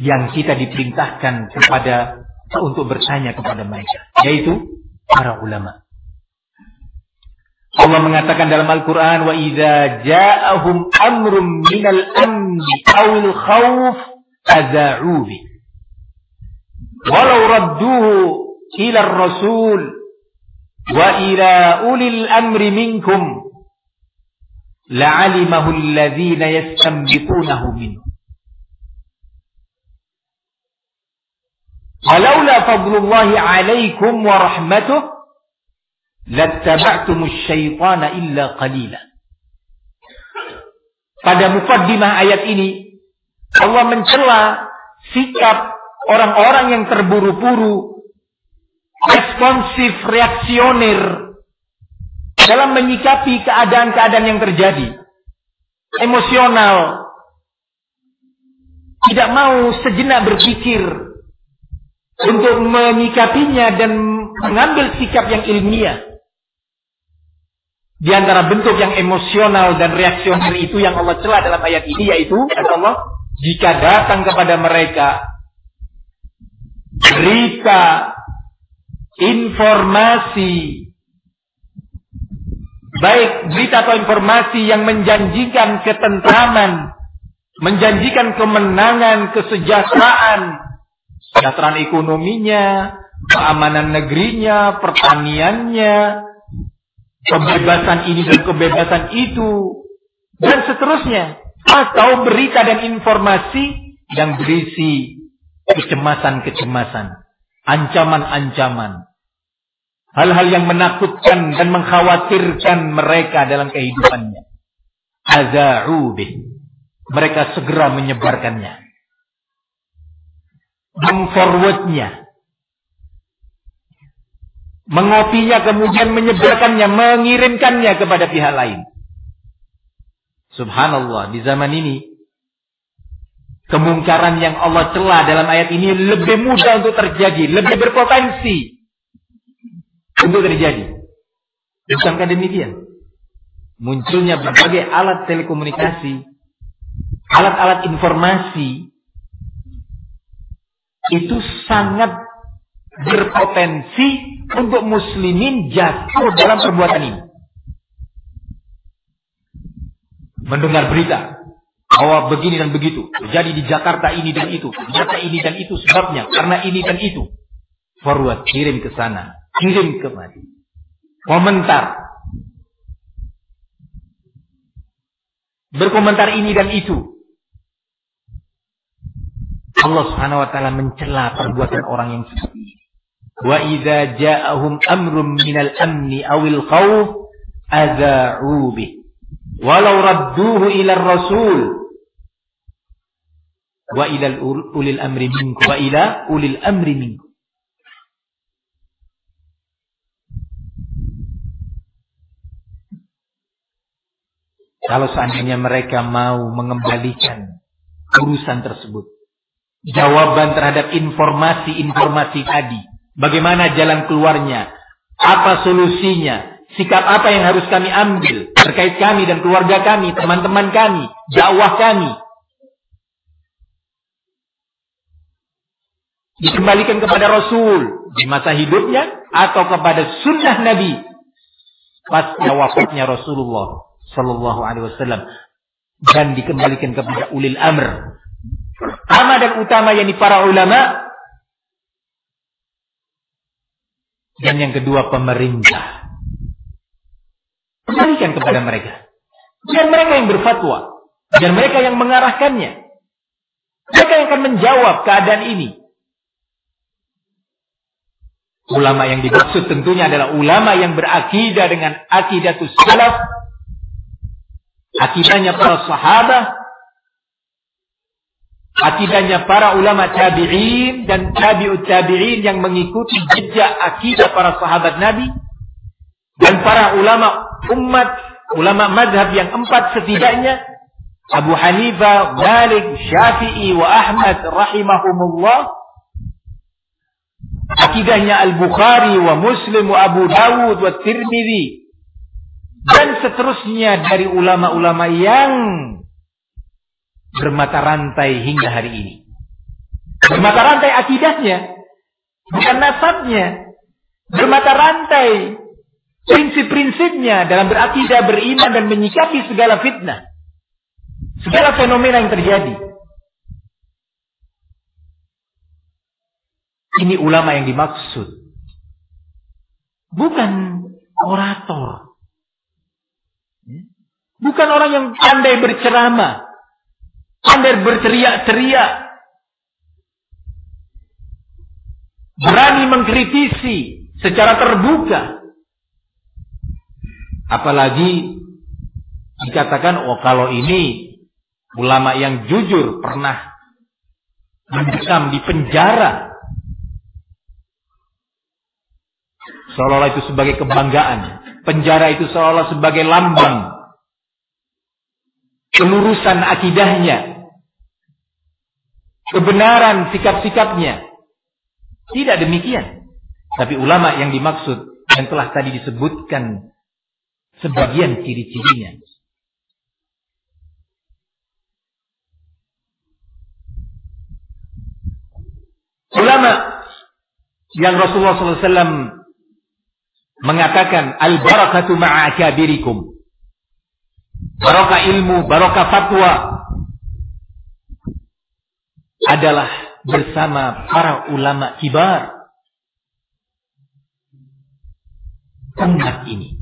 yang kita diperintahkan kepada untuk bertanya kepada mereka yaitu para ulama Allah mengatakan dalam Al-Quran, wa idza ja'ahum amrum minal amni awil khawf aza'u bi. Walau radduhu ila rasul wa ila ulil amri minkum la'alimahu alladhina yastanbitunahu minhu. Fadlullahi alaikum wa rahmatuh lattaba'tumus syaitana illa qalila. Pada mukaddimah ayat ini Allah mencela sikap orang-orang yang terburu-buru, responsif, reaksioner dalam menyikapi keadaan-keadaan yang terjadi. Emosional. Tidak mau sejenak berpikir untuk menyikapinya dan mengambil sikap yang ilmiah. Di antara bentuk yang emosional dan reaksioner itu yang Allah celah dalam ayat ini yaitu Allah, jika datang kepada mereka berita, informasi, baik berita atau informasi yang menjanjikan ketentraman, menjanjikan kemenangan, kesejahteraan, kesejahteraan ekonominya, keamanan negerinya, pertaniannya, kebebasan ini dan kebebasan itu dan seterusnya. Atau berita dan informasi yang berisi kecemasan-kecemasan, ancaman-ancaman, hal-hal yang menakutkan dan mengkhawatirkan mereka dalam kehidupannya. Aza'ubih. Mereka segera menyebarkannya. Mengforwardnya. Mengopinya kemudian menyebarkannya, mengirimkannya kepada pihak lain. Subhanallah, di zaman ini kemungkaran yang Allah celah dalam ayat ini lebih mudah untuk terjadi, lebih berpotensi untuk terjadi. Bukankah demikian? Munculnya berbagai alat telekomunikasi, alat-alat informasi, itu sangat berpotensi untuk muslimin jatuh dalam perbuatan ini. Mendengar berita bahwa begini dan begitu, terjadi di Jakarta ini dan itu, ternyata ini dan itu sebabnya, karena ini dan itu. Forward, kirim ke sana, kirim ke mana. Komentar. Berkomentar ini dan itu. Allah Subhanahu wa taala mencela perbuatan orang yang seperti ini. Wa idza ja'ahum amrun minal amni awil khawf adza'u bih. Walau radduhu ila rasul wa ila ulil amri minkum wa ila ulil amri minkum. Kalau seandainya mereka mau mengembalikan urusan tersebut. Jawaban terhadap informasi-informasi tadi. Bagaimana jalan keluarnya. Apa solusinya. Sikap apa yang harus kami ambil. Terkait kami dan keluarga kami. Teman-teman kami. Dakwah kami. Dikembalikan kepada Rasul. Di masa hidupnya. Atau kepada sunnah Nabi. Pasca wafatnya Rasulullah Sallallahu Alaihi Wasallam dan dikembalikan kepada ulil amr. Pertama dan utama yakni para ulama dan yang kedua pemerintah. Kembalikan kepada mereka. Dan mereka yang berfatwa. Dan mereka yang mengarahkannya. Mereka yang akan menjawab keadaan ini. Ulama yang dimaksud tentunya adalah ulama yang berakidah dengan akidatus salaf akidahnya para sahabat, akidahnya para ulama tabi'in dan tabi'ut tabi'in yang mengikuti jejak akidah para sahabat Nabi. Dan para ulama umat, ulama madhab yang empat setidaknya. Abu Hanifah, Malik, Syafi'i wa Ahmad rahimahumullah. Akidahnya Al-Bukhari wa Muslim wa Abu Dawud wa Tirmidzi dan seterusnya dari ulama-ulama yang bermata rantai hingga hari ini. Bermata rantai akidahnya, bukan nasabnya. Bermata rantai prinsip-prinsipnya dalam berakidah, beriman dan menyikapi segala fitnah. Segala fenomena yang terjadi. Ini ulama yang dimaksud. Bukan orator. Bukan orang yang pandai berceramah. Pandai berteriak-teriak. Berani mengkritisi secara terbuka. Apalagi dikatakan, oh kalau ini ulama yang jujur pernah mendekam di penjara. Seolah-olah itu sebagai kebanggaan. Penjara itu seolah sebagai lambang kelurusan akidahnya, kebenaran sikap-sikapnya. Tidak demikian. Tapi ulama yang dimaksud yang telah tadi disebutkan sebagian ciri-cirinya. Ulama yang Rasulullah SAW mengatakan al-barakatu ma'akabirikum. Barokah ilmu, barokah fatwa adalah bersama para ulama kibar umat ini.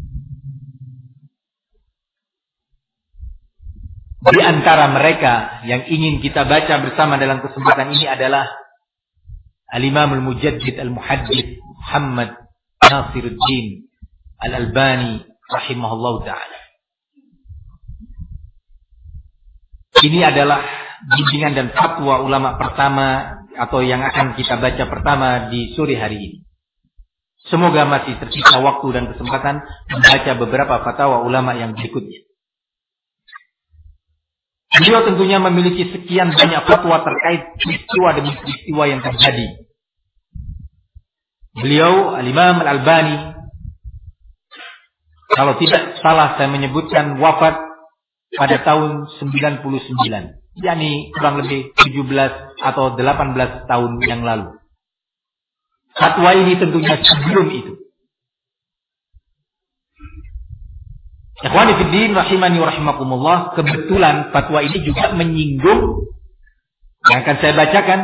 Di antara mereka yang ingin kita baca bersama dalam kesempatan ini adalah Al-Imam Al-Mujaddid Al-Muhaddith Muhammad Nasiruddin Al-Albani rahimahullah taala. Ini adalah bimbingan dan fatwa ulama pertama atau yang akan kita baca pertama di sore hari ini. Semoga masih tersisa waktu dan kesempatan membaca beberapa fatwa ulama yang berikutnya. Beliau tentunya memiliki sekian banyak fatwa terkait peristiwa demi peristiwa yang terjadi. Beliau Al-Imam Al-Albani kalau tidak salah saya menyebutkan wafat pada tahun 99 yakni kurang lebih 17 atau 18 tahun yang lalu. Fatwa ini tentunya sebelum itu. Ikhwani fiddin rahimani rahimakumullah, kebetulan fatwa ini juga menyinggung yang akan saya bacakan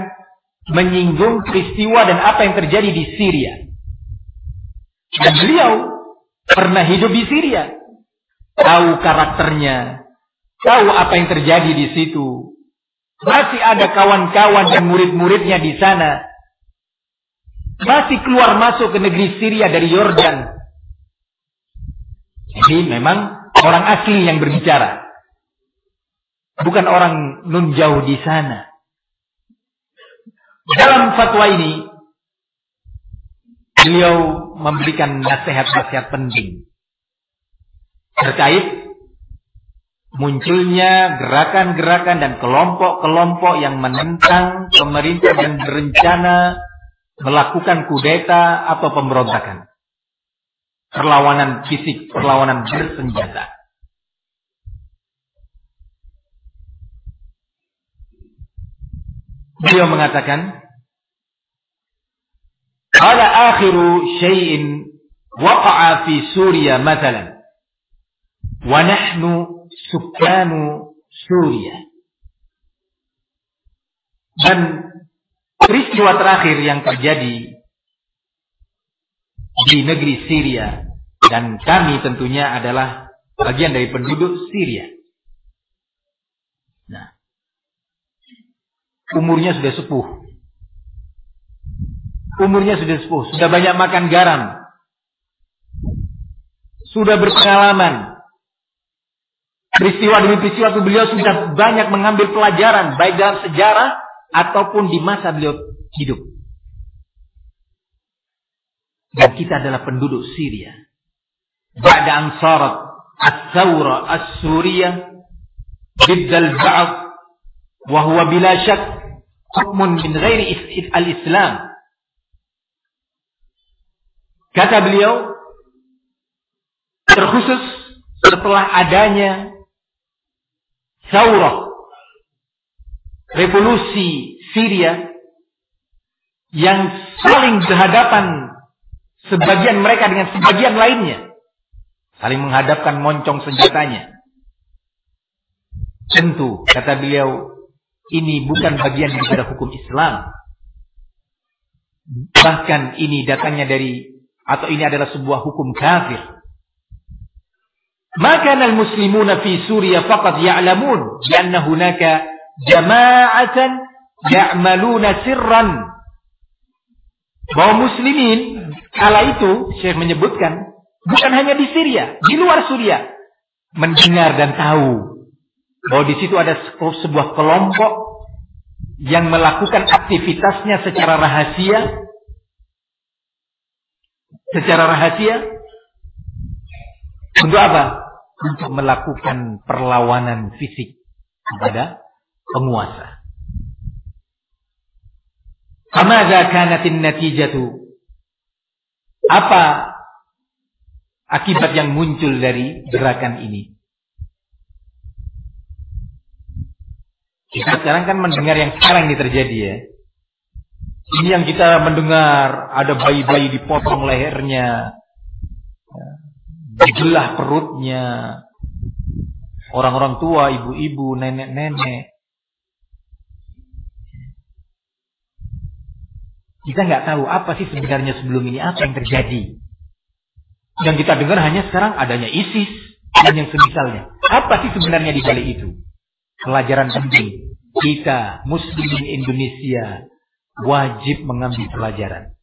menyinggung peristiwa dan apa yang terjadi di Syria. Dan beliau pernah hidup di Syria. Tahu karakternya, tahu apa yang terjadi di situ. Masih ada kawan-kawan dan murid-muridnya di sana. Masih keluar masuk ke negeri Syria dari Yordan. Jadi memang orang asli yang berbicara. Bukan orang nun jauh di sana. Dalam fatwa ini, beliau memberikan nasihat-nasihat penting terkait munculnya gerakan-gerakan dan kelompok-kelompok yang menentang pemerintah dan berencana melakukan kudeta atau pemberontakan. Perlawanan fisik, perlawanan bersenjata. Beliau mengatakan, "Pada akhiru syai'in waqa'a fi Suria mathalan wa nahnu sukanu Suria. Dan peristiwa terakhir yang terjadi di negeri Syria dan kami tentunya adalah bagian dari penduduk Syria. Nah, umurnya sudah sepuh. Umurnya sudah sepuh, sudah banyak makan garam. Sudah berpengalaman Peristiwa demi peristiwa itu beliau sudah banyak mengambil pelajaran baik dalam sejarah ataupun di masa beliau hidup. Dan kita adalah penduduk Syria. Ba'da ansarat as-sawra as-suriyah biddal ba'd wa huwa bila syak hukmun min ghairi al-islam. Kata beliau terkhusus setelah adanya Saurah, revolusi Syria yang saling berhadapan sebagian mereka dengan sebagian lainnya. Saling menghadapkan moncong senjatanya. Tentu, kata beliau, ini bukan bagian daripada hukum Islam. Bahkan ini datangnya dari, atau ini adalah sebuah hukum kafir. Maka al-muslimuna fi Suria faqat ya'lamun anna hunaka jama'atan ya'maluna sirran. Bahwa muslimin kala itu Syekh menyebutkan bukan hanya di Syria, di luar Suria mendengar dan tahu bahwa di situ ada sebuah kelompok yang melakukan aktivitasnya secara rahasia secara rahasia untuk apa? untuk melakukan perlawanan fisik kepada penguasa. Famadza kanatin natijatu? Apa akibat yang muncul dari gerakan ini? Kita sekarang kan mendengar yang sekarang ini terjadi ya. Ini yang kita mendengar ada bayi-bayi dipotong lehernya, dibelah perutnya orang-orang tua, ibu-ibu, nenek-nenek. Kita nggak tahu apa sih sebenarnya sebelum ini apa yang terjadi. Yang kita dengar hanya sekarang adanya ISIS dan yang semisalnya. Apa sih sebenarnya di balik itu? Pelajaran penting. Kita, Muslimin Indonesia, wajib mengambil pelajaran.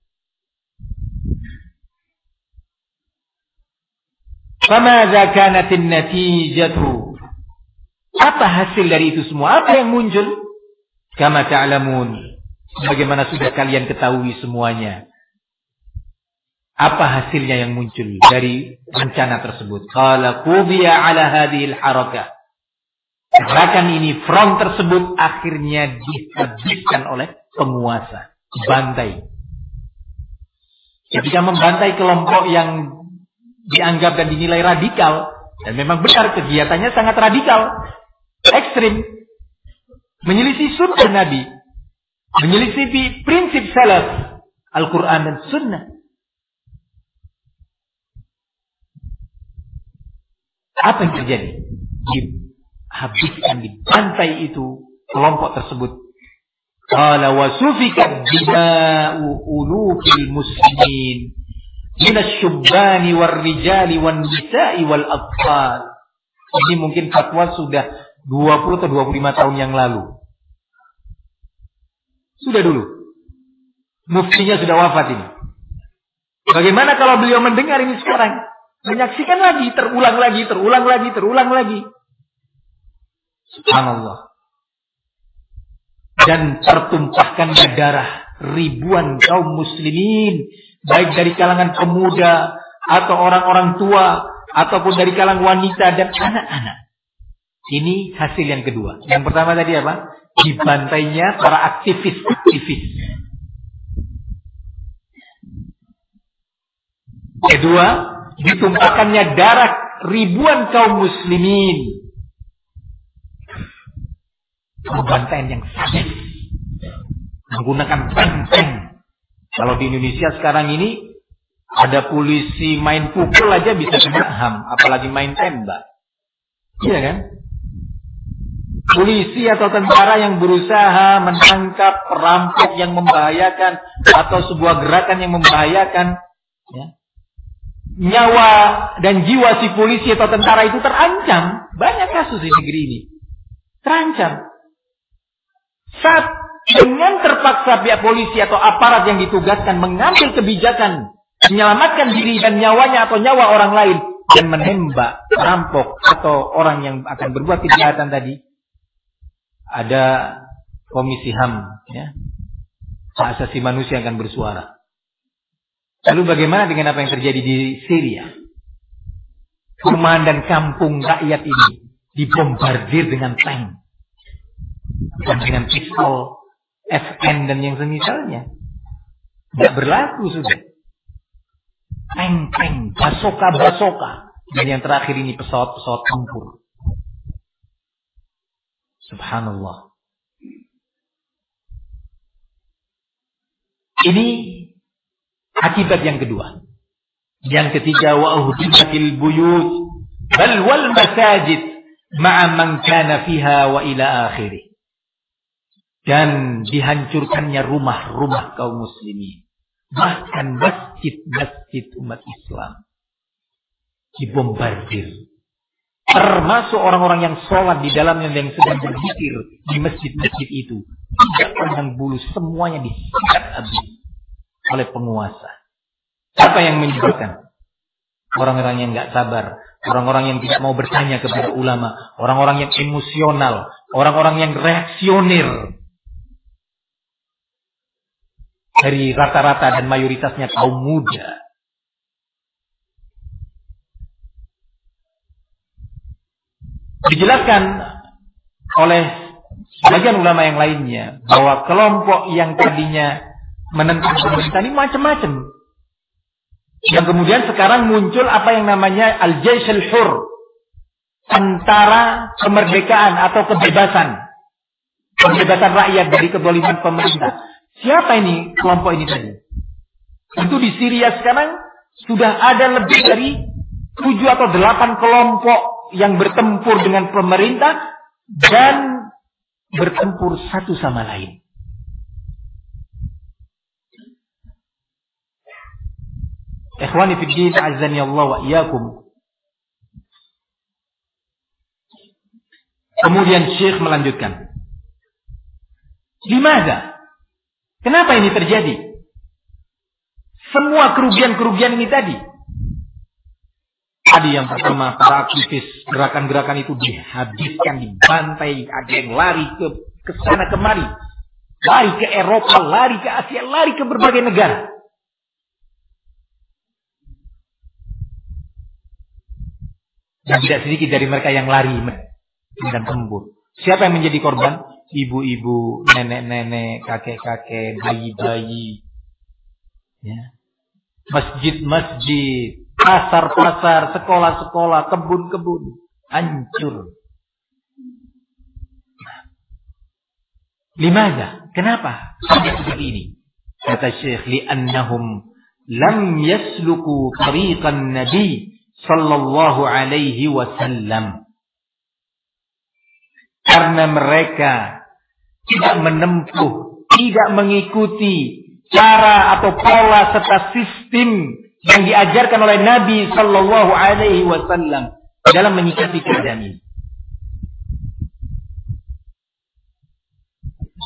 Famadza kanatin natijatu? Apa hasil dari itu semua? Apa yang muncul? Kama ta'lamun. Bagaimana sudah kalian ketahui semuanya. Apa hasilnya yang muncul dari rencana tersebut? Qala qudiya ala hadhil harakah. Gerakan ini, front tersebut akhirnya dihabiskan oleh penguasa. Dibantai. Ketika membantai kelompok yang dianggap dan dinilai radikal. Dan memang benar kegiatannya sangat radikal. Ekstrim. Menyelisih sunnah Nabi. Menyelisih prinsip salaf. Al-Quran dan sunnah. Apa yang terjadi? Dihabiskan, dibantai itu kelompok tersebut. Qala wa sufikat dima'u ulufil muslimin minasyubbani warrijali wan nisa'i wal. Ini mungkin fatwa sudah 20 atau 25 tahun yang lalu. Sudah dulu. Muftinya sudah wafat ini. Bagaimana kalau beliau mendengar ini sekarang? Menyaksikan lagi, terulang lagi, terulang lagi, terulang lagi. Subhanallah. Dan tertumpahkannya darah ribuan kaum muslimin baik dari kalangan pemuda atau orang-orang tua ataupun dari kalangan wanita dan anak-anak. Ini hasil yang kedua. Yang pertama tadi apa? Dibantainya para aktivis-aktivis. Kedua, ditumpahkannya darah ribuan kaum muslimin. Pembantaian yang sadis. Menggunakan peng-peng kalau di Indonesia sekarang ini ada polisi main pukul aja bisa kena HAM, apalagi main tembak. Iya kan? Polisi atau tentara yang berusaha menangkap perampok yang membahayakan atau sebuah gerakan yang membahayakan ya. nyawa dan jiwa si polisi atau tentara itu terancam. Banyak kasus di negeri ini. Terancam. Saat dengan terpaksa pihak polisi atau aparat yang ditugaskan mengambil kebijakan menyelamatkan diri dan nyawanya atau nyawa orang lain dan menembak perampok atau orang yang akan berbuat kejahatan tadi ada komisi HAM ya. Hak asasi manusia akan bersuara. Lalu bagaimana dengan apa yang terjadi di Syria? Perumahan dan kampung rakyat ini dibombardir dengan tank. Dan dengan pistol FN dan yang semisalnya. Tidak berlaku sudah. Peng-peng, basoka-basoka. Dan yang terakhir ini pesawat-pesawat tempur. Subhanallah. Ini akibat yang kedua. Yang ketiga wa uhdibatil buyut bal wal masajid ma'a man kana fiha wa ila akhirih dan dihancurkannya rumah-rumah kaum muslimin. Bahkan masjid-masjid umat Islam dibombardir. Termasuk orang-orang yang sholat di dalamnya yang sedang berzikir di masjid-masjid itu. Tidak pandang bulu, semuanya disikat habis oleh penguasa. Siapa yang menyebabkan? Orang-orang yang nggak sabar, orang-orang yang tidak mau bertanya kepada ulama, orang-orang yang emosional, orang-orang yang reaksioner, dari rata-rata dan mayoritasnya kaum muda. Dijelaskan oleh sebagian ulama yang lainnya bahwa kelompok yang tadinya menentang pemerintah ini macam-macam. Yang kemudian sekarang muncul apa yang namanya al-jaish al-hur. Tentara kemerdekaan atau kebebasan. Kebebasan rakyat dari keboliman pemerintah. Siapa ini kelompok ini tadi? Tentu di Syria sekarang sudah ada lebih dari tujuh atau delapan kelompok yang bertempur dengan pemerintah dan bertempur satu sama lain. Ikhwani fi din azani Allah wa iyyakum. Kemudian Syekh melanjutkan. Di mana? Kenapa ini terjadi? Semua kerugian-kerugian ini tadi Tadi yang pertama para aktivis gerakan-gerakan itu dihabiskan, dibantai, ada yang lari ke ke sana kemari, lari ke Eropa, lari ke Asia, lari ke berbagai negara. Dan tidak sedikit dari mereka yang lari dan tembur. Siapa yang menjadi korban? Ibu-ibu, nenek-nenek, kakek-kakek, bayi-bayi. Ya. Masjid-masjid, pasar-pasar, sekolah-sekolah, kebun-kebun. Hancur. Limaza? Kenapa? Sampai seperti ini. Kata Syekh, li'annahum lam yasluku tariqan nabi sallallahu alaihi wasallam. Karena mereka tidak menempuh, tidak mengikuti cara atau pola serta sistem yang diajarkan oleh Nabi sallallahu alaihi wasallam dalam menyikapi keadaan ini.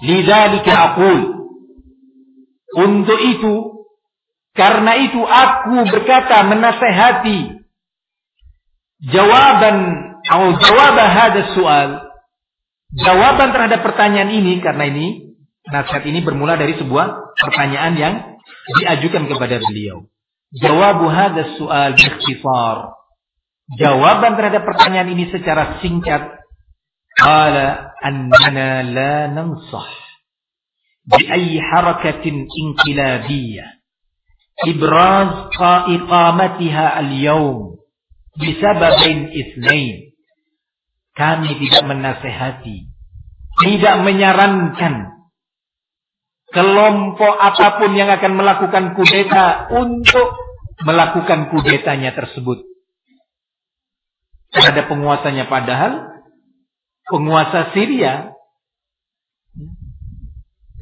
Lidzalika aqul untuk itu karena itu aku berkata menasehati jawaban atau jawab hada soal jawaban terhadap pertanyaan ini karena ini nasihat ini bermula dari sebuah pertanyaan yang diajukan kepada beliau. Jawab hada soal bikhtisar. Jawaban terhadap pertanyaan ini secara singkat qala annana la nansah bi ayyi harakatin inqilabiyah ibraz iqamatiha al-yawm bisababain isnain. Kami tidak menasehati, tidak menyarankan kelompok apa pun yang akan melakukan kudeta untuk melakukan kudetanya tersebut. Terhadap penguasanya padahal penguasa Syria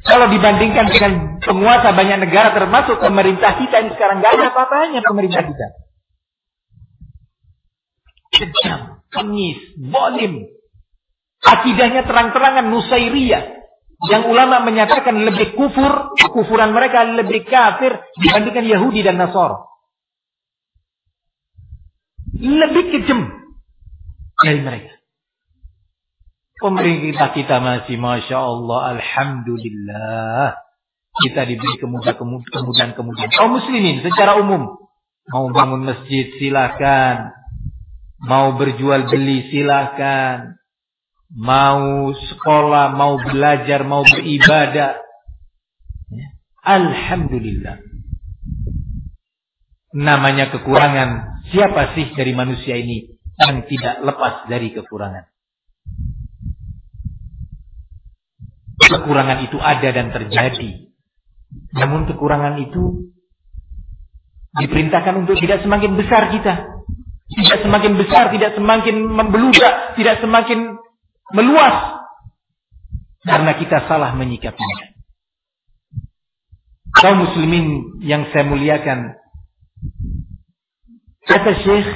kalau dibandingkan dengan penguasa banyak negara termasuk pemerintah kita yang sekarang gak ada apa-apanya pemerintah kita kejam, pengis, bolim. Akidahnya terang-terangan Nusairiyah. Yang ulama menyatakan lebih kufur, kufuran mereka lebih kafir dibandingkan Yahudi dan Nasor. Lebih kejam dari mereka. Pemerintah kita masih Masya Allah, Alhamdulillah. Kita diberi kemudahan-kemudahan. Kaum muslimin secara umum. Mau bangun masjid silahkan. Mau berjual beli silahkan. Mau sekolah, mau belajar, mau beribadah. Ya. Alhamdulillah. Namanya kekurangan. Siapa sih dari manusia ini yang tidak lepas dari kekurangan? Kekurangan itu ada dan terjadi. Namun kekurangan itu diperintahkan untuk tidak semakin besar kita. Tidak semakin besar, tidak semakin membeludak, tidak semakin meluas. Karena kita salah menyikapinya. Kaum muslimin yang saya muliakan. Kata Syekh,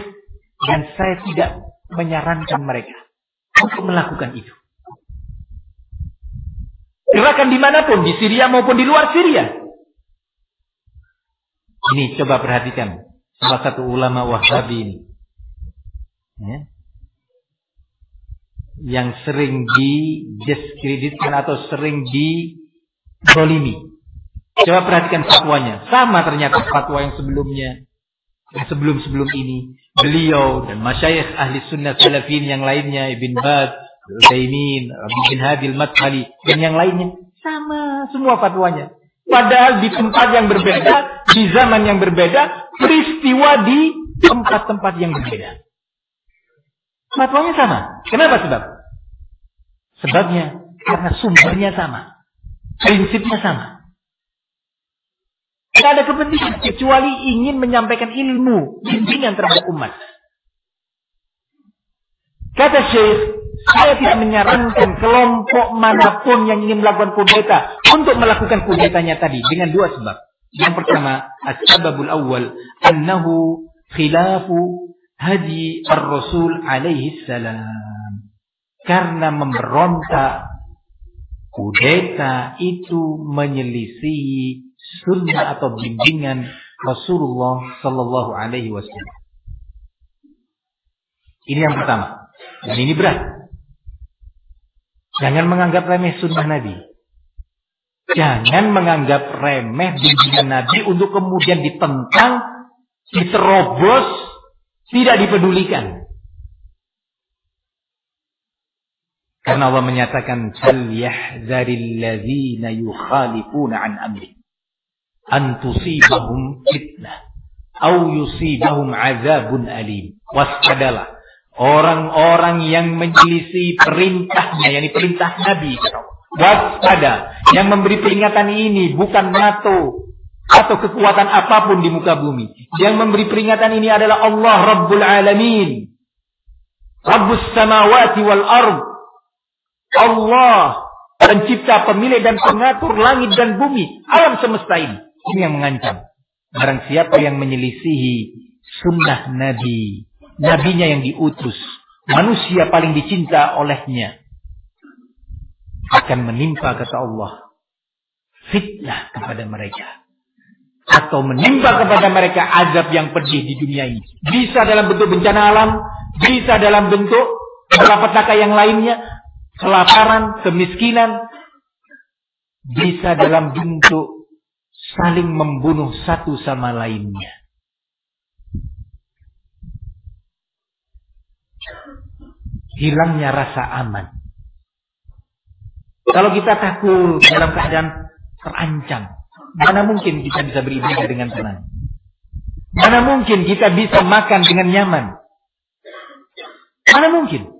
dan saya tidak menyarankan mereka untuk melakukan itu. Gerakan di mana pun, di Syria maupun di luar Syria. Ini coba perhatikan. Salah satu ulama Wahabi ini ya, yang sering didiskreditkan atau sering didolimi. Coba perhatikan fatwanya. Sama ternyata fatwa yang sebelumnya. Sebelum-sebelum ini. Beliau dan masyayikh ahli sunnah salafin yang lainnya. Ibn Bad, Utsaimin, bin Hadil Madkhali, dan yang lainnya. Sama semua fatwanya. Padahal di tempat yang berbeda, di zaman yang berbeda, peristiwa di tempat-tempat yang berbeda. Fatwanya sama. Kenapa sebab? Sebabnya karena sumbernya sama. Prinsipnya sama. Tidak ada kepentingan kecuali ingin menyampaikan ilmu, bimbingan terhadap umat. Kata Syekh, saya tidak menyarankan kelompok mana pun yang ingin melakukan kudeta untuk melakukan kudetanya tadi dengan dua sebab. Yang pertama, as-sababul awal annahu khilafu Haji Ar-Rasul alaihi salam. Karena memberontak kudeta itu menyelisihi sunnah atau bimbingan Rasulullah sallallahu alaihi wasallam. Ini yang pertama. Dan ini berat. Jangan menganggap remeh sunnah Nabi. Jangan menganggap remeh bimbingan Nabi untuk kemudian ditentang, diterobos, tidak dipedulikan. Karena Allah menyatakan falyahzaril ladzina yukhalifuna an amri an tusibahum fitnah au yusibahum azabun alim. Waspadalah orang-orang yang menyelisih perintahnya, yakni perintah Nabi. Waspada yang memberi peringatan ini bukan NATO atau kekuatan apa pun di muka bumi. Yang memberi peringatan ini adalah Allah Rabbul Alamin. Rabbus samawati wal ard Allah pencipta, pemilik dan pengatur langit dan bumi, alam semesta ini. Ini yang mengancam. Barang siapa yang menyelisihi sunnah Nabi, nabinya yang diutus, manusia paling dicinta olehnya, akan menimpa kata Allah fitnah kepada mereka atau menimpa kepada mereka azab yang pedih di dunia ini. Bisa dalam bentuk bencana alam, bisa dalam bentuk malapetaka yang lainnya, kelaparan, kemiskinan bisa dalam bentuk saling membunuh satu sama lainnya. Hilangnya rasa aman. Kalau kita takut dalam keadaan terancam, mana mungkin kita bisa beribadah dengan tenang? Mana mungkin kita bisa makan dengan nyaman? Mana mungkin?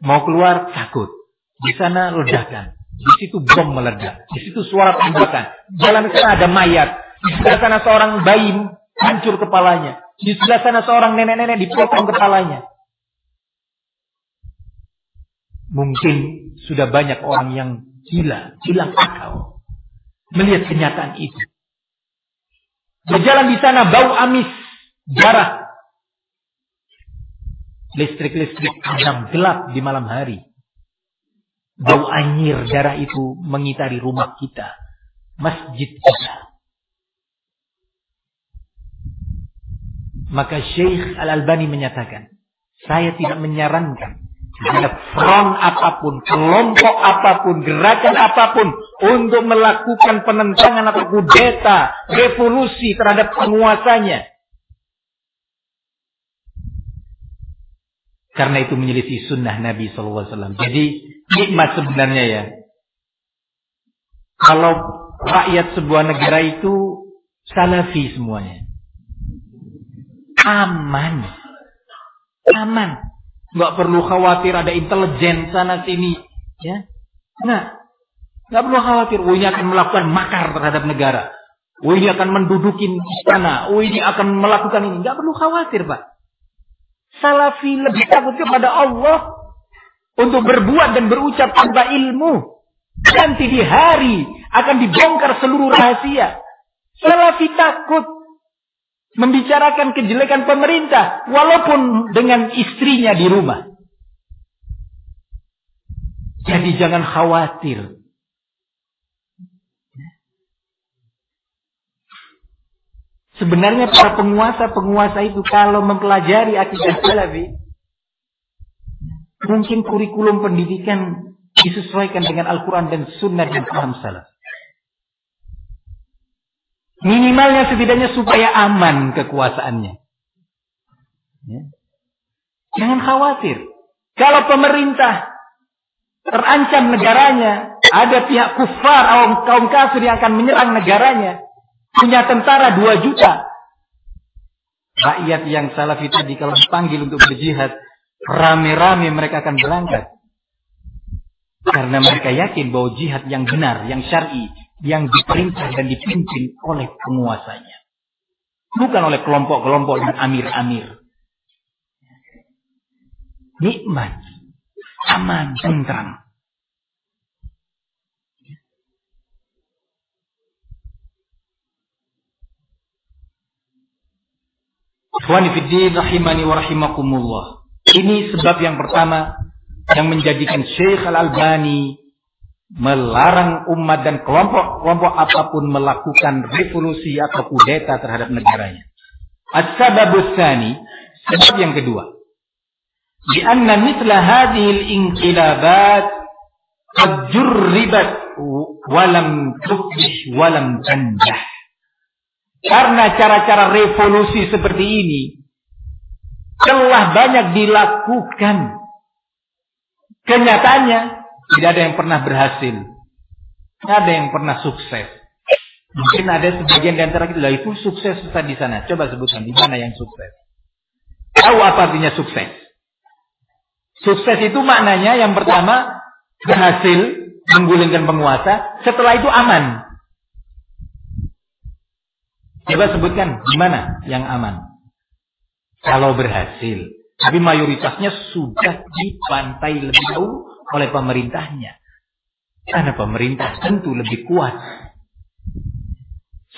Mau keluar takut. Di sana ledakan. Di situ bom meledak. Di situ suara tembakan. Jalan sana ada mayat. Di sebelah sana seorang bayi hancur kepalanya. Di sebelah sana seorang nenek-nenek dipotong kepalanya. Mungkin sudah banyak orang yang gila, hilang akal. Melihat kenyataan itu. Berjalan di sana bau amis, darah. Listrik-listrik padam gelap di malam hari. Bau anyir darah itu mengitari rumah kita, masjid kita. Maka Syekh Al-Albani menyatakan, saya tidak menyarankan ada front apa pun, kelompok apa pun, gerakan apa pun untuk melakukan penentangan atau kudeta, revolusi terhadap penguasanya. Karena itu menyelisih sunnah Nabi SAW. Jadi nikmat sebenarnya ya. Kalau rakyat sebuah negara itu salafi semuanya. Aman. Aman. Nggak perlu khawatir ada intelijen sana sini. Ya. Nah, nggak perlu khawatir. Oh ini akan melakukan makar terhadap negara. Oh ini akan menduduki istana. Oh ini akan melakukan ini. Nggak perlu khawatir Pak. Salafi lebih takut kepada Allah untuk berbuat dan berucap tanpa ilmu. Nanti di hari akan dibongkar seluruh rahasia. Salafi takut membicarakan kejelekan pemerintah walaupun dengan istrinya di rumah. Jadi jangan khawatir. Sebenarnya para penguasa-penguasa itu kalau mempelajari akidah salafi, Mungkin kurikulum pendidikan disesuaikan dengan Al-Quran dan Sunnah dan paham salah. Minimalnya setidaknya supaya aman kekuasaannya. Ya. Jangan khawatir. Kalau pemerintah terancam negaranya, ada pihak kufar atau kaum kafir yang akan menyerang negaranya, punya tentara 2 juta. Rakyat yang salafi tadi kalau dipanggil untuk berjihad, rame-rame mereka akan berangkat. Karena mereka yakin bahwa jihad yang benar, yang syar'i, yang diperintah dan dipimpin oleh penguasanya. Bukan oleh kelompok-kelompok dan amir-amir. Nikmat, aman, tentram. Rahimani wa rahimakumullah. Ini sebab yang pertama yang menjadikan Syekh Al-Albani melarang umat dan kelompok-kelompok apa pun melakukan revolusi atau kudeta terhadap negaranya. As-sababus sebab yang kedua. Karena mitla hadhil inqilabat qad jurribat walam tuflih walam tanjah. Karena cara-cara revolusi seperti ini telah banyak dilakukan. Kenyataannya tidak ada yang pernah berhasil. Tidak ada yang pernah sukses. Mungkin ada sebagian di antara kita, itu sukses Ustaz di sana. Coba sebutkan di mana yang sukses. Tahu apa artinya sukses? Sukses itu maknanya yang pertama berhasil menggulingkan penguasa, setelah itu aman. Coba sebutkan di mana yang aman. Kalau berhasil. Tapi mayoritasnya sudah dipantai lebih jauh oleh pemerintahnya. Karena pemerintah tentu lebih kuat.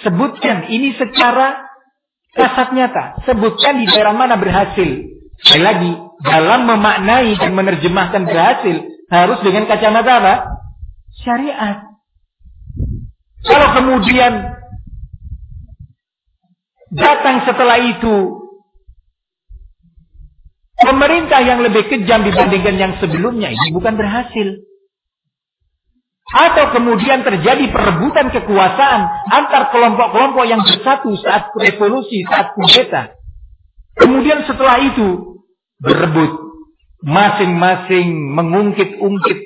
Sebutkan ini secara kasat nyata. Sebutkan di daerah mana berhasil. Sekali lagi, dalam memaknai dan menerjemahkan berhasil, harus dengan kacamata apa? Syariat. Kalau kemudian datang setelah itu pemerintah yang lebih kejam dibandingkan yang sebelumnya ini bukan berhasil. Atau kemudian terjadi perebutan kekuasaan antar kelompok-kelompok yang bersatu saat revolusi, saat kudeta. Kemudian setelah itu berebut. Masing-masing mengungkit-ungkit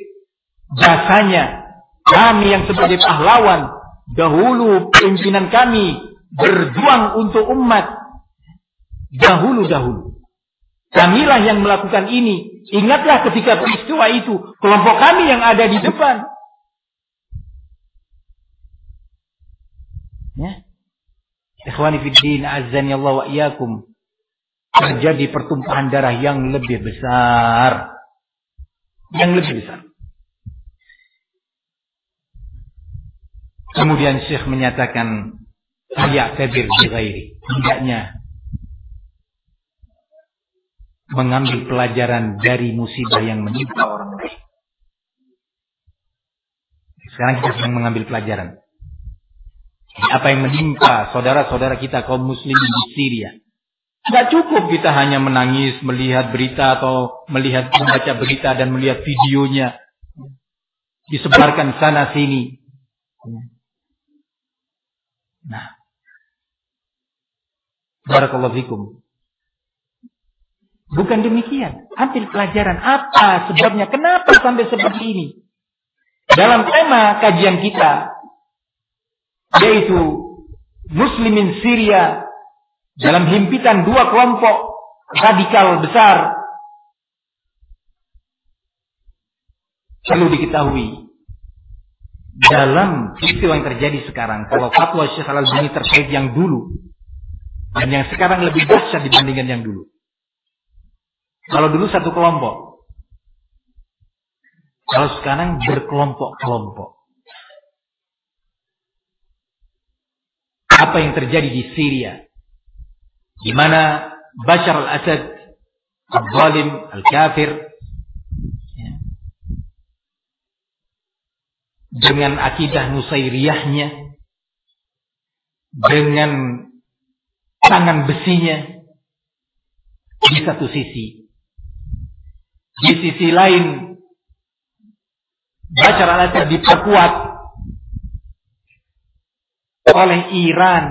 jasanya. Kami yang sebagai pahlawan. Dahulu pimpinan kami berjuang untuk umat. Dahulu-dahulu. Kamilah yang melakukan ini. Ingatlah ketika peristiwa itu. Kelompok kami yang ada di depan. Ya. Ikhwani fiddin azani Allah wa iyakum. Terjadi pertumpahan darah yang lebih besar. Yang lebih besar. Kemudian Syekh menyatakan saya kabir di ghairi. Hendaknya mengambil pelajaran dari musibah yang menimpa orang lain. Sekarang kita sedang mengambil pelajaran. Apa yang menimpa saudara-saudara kita kaum muslimin di Syria. Tidak cukup kita hanya menangis, melihat berita atau melihat membaca berita dan melihat videonya. Disebarkan sana sini. Nah. Barakallahu fikum. Bukan demikian. Ambil pelajaran. Apa sebabnya? Kenapa sampai seperti ini? Dalam tema kajian kita, yaitu muslimin Syria dalam himpitan dua kelompok radikal besar perlu diketahui dalam peristiwa yang terjadi sekarang kalau fatwa Syekh Al-Albani terkait yang dulu dan yang sekarang lebih dahsyat dibandingkan yang dulu kalau dulu satu kelompok kalau sekarang berkelompok-kelompok apa yang terjadi di Syria. Di mana Bashar al-Assad, al-zalim, al-kafir, ya, dengan akidah nusairiyahnya, dengan tangan besinya, di satu sisi. Di sisi lain, Bashar al-Assad diperkuat oleh Iran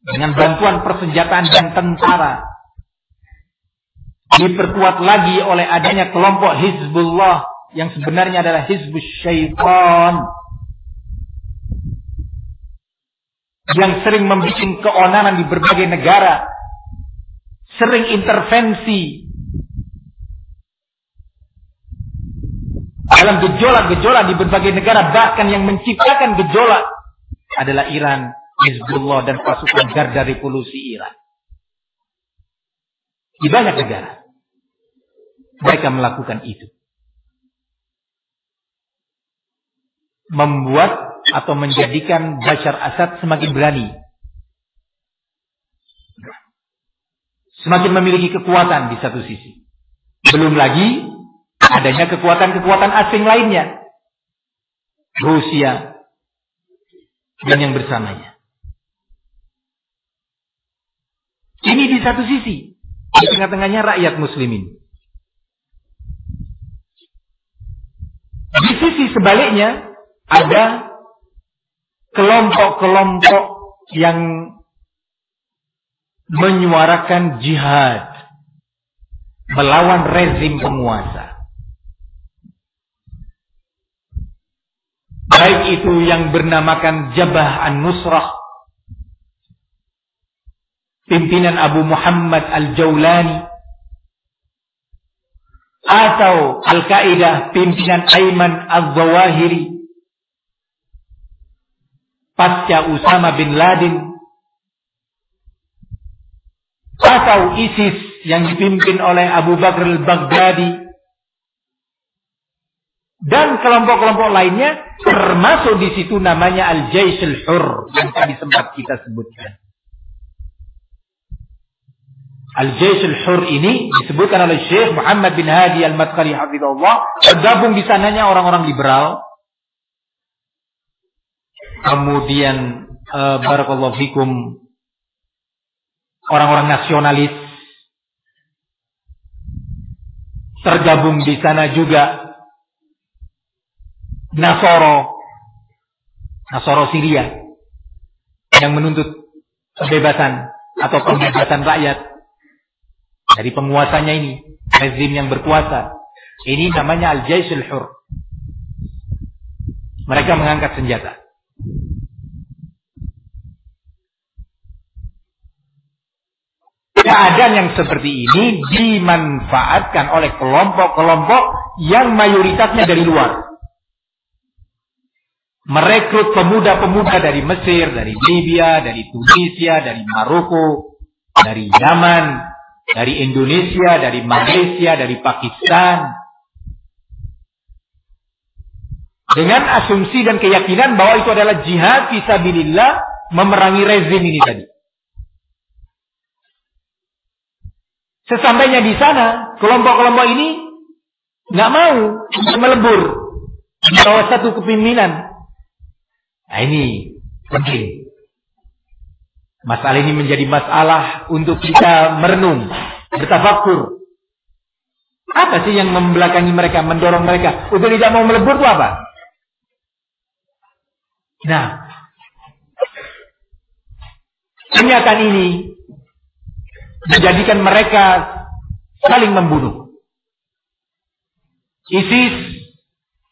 dengan bantuan persenjataan dan tentara. Diperkuat lagi oleh adanya kelompok Hizbullah yang sebenarnya adalah Hizbus Syaitan yang sering membuat keonaran di berbagai negara sering intervensi dalam gejolak-gejolak di berbagai negara bahkan yang menciptakan gejolak adalah Iran, Hizbullah dan pasukan garda revolusi Iran. Di banyak negara. Mereka melakukan itu. Membuat atau menjadikan Bashar Assad semakin berani. Semakin memiliki kekuatan di satu sisi. Belum lagi adanya kekuatan-kekuatan asing lainnya. Rusia dan yang bersamanya. Ini di satu sisi. Di tengah-tengahnya rakyat muslimin. Di sisi sebaliknya ada kelompok-kelompok yang menyuarakan jihad melawan rezim penguasa. Baik itu yang bernamakan Jabah An-Nusrah. Pimpinan Abu Muhammad Al-Jaulani atau Al-Qaeda pimpinan Aiman Al-Zawahiri. Pasca Usama bin Laden. Atau ISIS yang dipimpin oleh Abu Bakar al-Baghdadi dan kelompok-kelompok lainnya termasuk di situ namanya Al-Jaish al-Hur yang tadi sempat kita sebutkan. Al-Jaish al-Hur ini disebutkan oleh Syekh Muhammad bin Hadi al-Madkhali hafizahullah. Tergabung di sananya orang-orang liberal. Kemudian uh, barakallahu fikum orang-orang nasionalis. Tergabung di sana juga Nasoro. Nasoro Syria. Yang menuntut kebebasan atau pembebasan rakyat. Dari penguasanya ini rezim yang berkuasa. Ini namanya Al-Jaisul Hur. Mereka mengangkat senjata. Keadaan yang seperti ini dimanfaatkan oleh kelompok-kelompok yang mayoritasnya dari luar. Merekrut pemuda-pemuda dari Mesir, dari Libya, dari Tunisia, dari Maroko, dari Yaman, dari Indonesia, dari Malaysia, dari Pakistan. Dengan asumsi dan keyakinan bahwa itu adalah jihad fisabilillah memerangi rezim ini tadi. Sesampainya di sana, kelompok-kelompok ini nggak mau melebur di bawah satu kepimpinan. Nah ini penting. Masalah ini menjadi masalah untuk kita merenung, bertafakur. Apa sih yang membelakangi mereka, mendorong mereka untuk tidak mau melebur itu apa? Nah, kenyataan ini menjadikan mereka saling membunuh. ISIS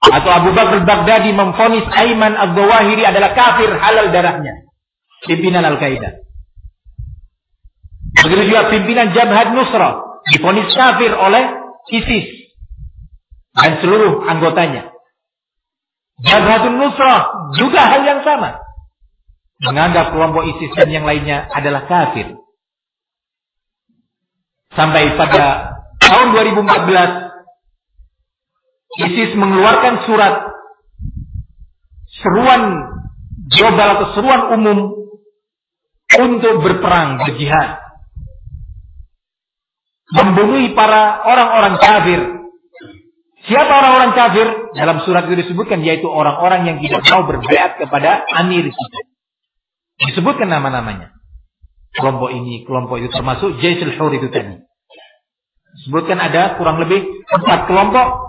atau Abu Bakar Baghdadi memfonis Aiman Al-Zawahiri adalah kafir halal darahnya. Pimpinan Al-Qaeda. Begitu juga pimpinan Jabhat Nusra difonis kafir oleh ISIS dan seluruh anggotanya. Jabhatun Nusra juga hal yang sama. Menganggap kelompok ISIS dan yang lainnya adalah kafir. Sampai pada tahun 2014 ISIS mengeluarkan surat seruan global atau seruan umum untuk berperang, berjihad. Membunuhi para orang-orang kafir. Siapa orang-orang kafir? Dalam surat itu disebutkan yaitu orang-orang yang tidak mau berbeat kepada amir kita. Disebutkan nama-namanya kelompok ini, kelompok itu termasuk Jaisul Hur itu tadi. Sebutkan ada kurang lebih empat kelompok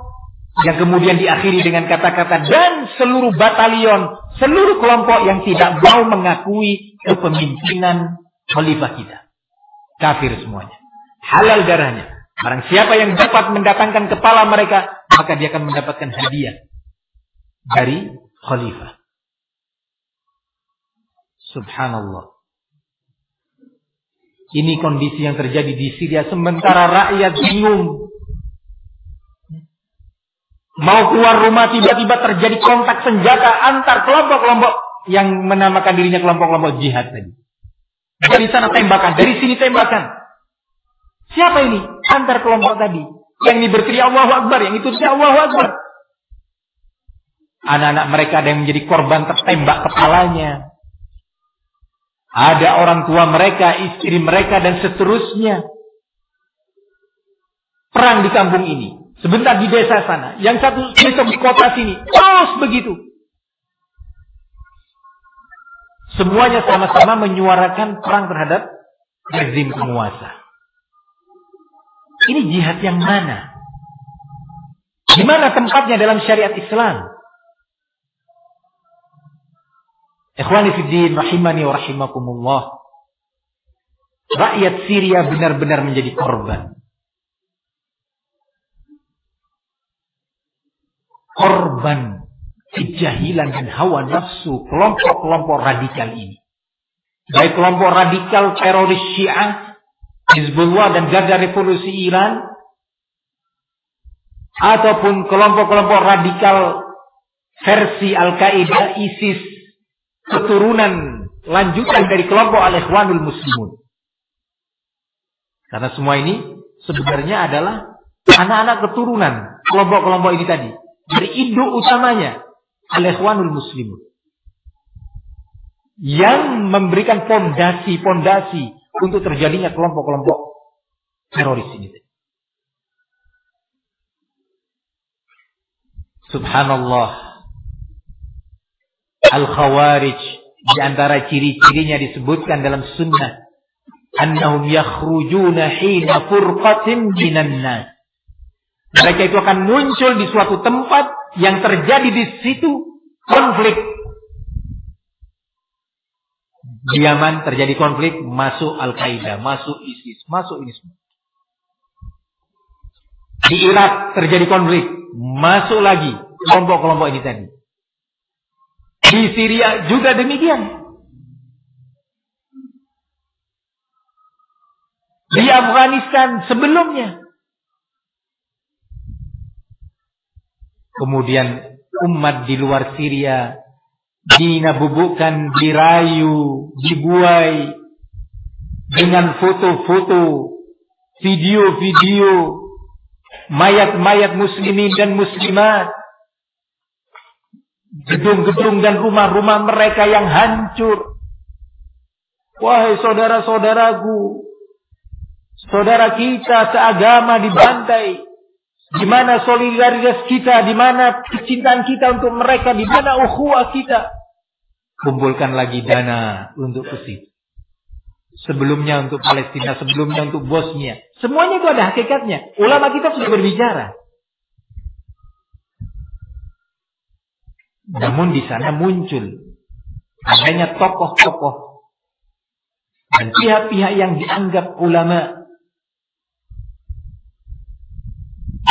yang kemudian diakhiri dengan kata-kata dan seluruh batalion, seluruh kelompok yang tidak mau mengakui kepemimpinan khalifah kita. Kafir semuanya. Halal darahnya. Barang siapa yang dapat mendatangkan kepala mereka, maka dia akan mendapatkan hadiah dari khalifah. Subhanallah. Ini kondisi yang terjadi di Syria sementara rakyat bingung. Mau keluar rumah tiba-tiba terjadi kontak senjata antar kelompok-kelompok yang menamakan dirinya kelompok-kelompok jihad tadi. Dari sana tembakan, dari sini tembakan. Siapa ini? Antar kelompok tadi. Yang ini berteriak Allahu Akbar, yang itu teriak Allahu Akbar. Anak-anak mereka ada yang menjadi korban tertembak kepalanya. Ada orang tua mereka, istri mereka, dan seterusnya. Perang di kampung ini. Sebentar di desa sana. Yang satu besok di kota sini. Terus begitu. Semuanya sama-sama menyuarakan perang terhadap rezim penguasa. Ini jihad yang mana? Di mana tempatnya dalam syariat Islam? Ikhwani fiddin rahimani wa rahimakumullah. Rakyat Syria benar-benar menjadi korban. Korban kejahilan dan hawa nafsu kelompok-kelompok radikal ini. Baik kelompok radikal teroris Syiah, Hizbullah dan Garda Revolusi Iran, ataupun kelompok-kelompok radikal versi Al-Qaeda, ISIS, keturunan lanjutan dari kelompok Al-Ikhwanul Muslimun. Karena semua ini sebenarnya adalah anak-anak keturunan kelompok-kelompok ini tadi. Dari induk utamanya Al-Ikhwanul Muslimun. Yang memberikan fondasi-fondasi untuk terjadinya kelompok-kelompok teroris ini. Subhanallah. Al-Khawarij di antara ciri-cirinya disebutkan dalam sunnah annahum yakhrujuna hina furqatin minan. Mereka itu akan muncul di suatu tempat yang terjadi di situ konflik. Di Yaman terjadi konflik, masuk Al-Qaeda, masuk ISIS, masuk ini semua. Di Irak terjadi konflik, masuk lagi kelompok-kelompok ini tadi. Di Syria juga demikian. Di Afghanistan sebelumnya. Kemudian umat di luar Syria dinabubukkan, dirayu, dibuai dengan foto-foto, video-video mayat-mayat muslimin dan muslimat. Gedung-gedung dan rumah-rumah mereka yang hancur. Wahai saudara-saudaraku, Saudara kita seagama dibantai. Di mana solidaritas kita, di mana kecintaan kita untuk mereka, di mana ukhuwah kita. Kumpulkan lagi dana untuk ke Sebelumnya untuk Palestina, sebelumnya untuk Bosnia. Semuanya itu ada hakikatnya. Ulama kita sudah berbicara. Namun di sana muncul adanya tokoh-tokoh dan pihak-pihak yang dianggap ulama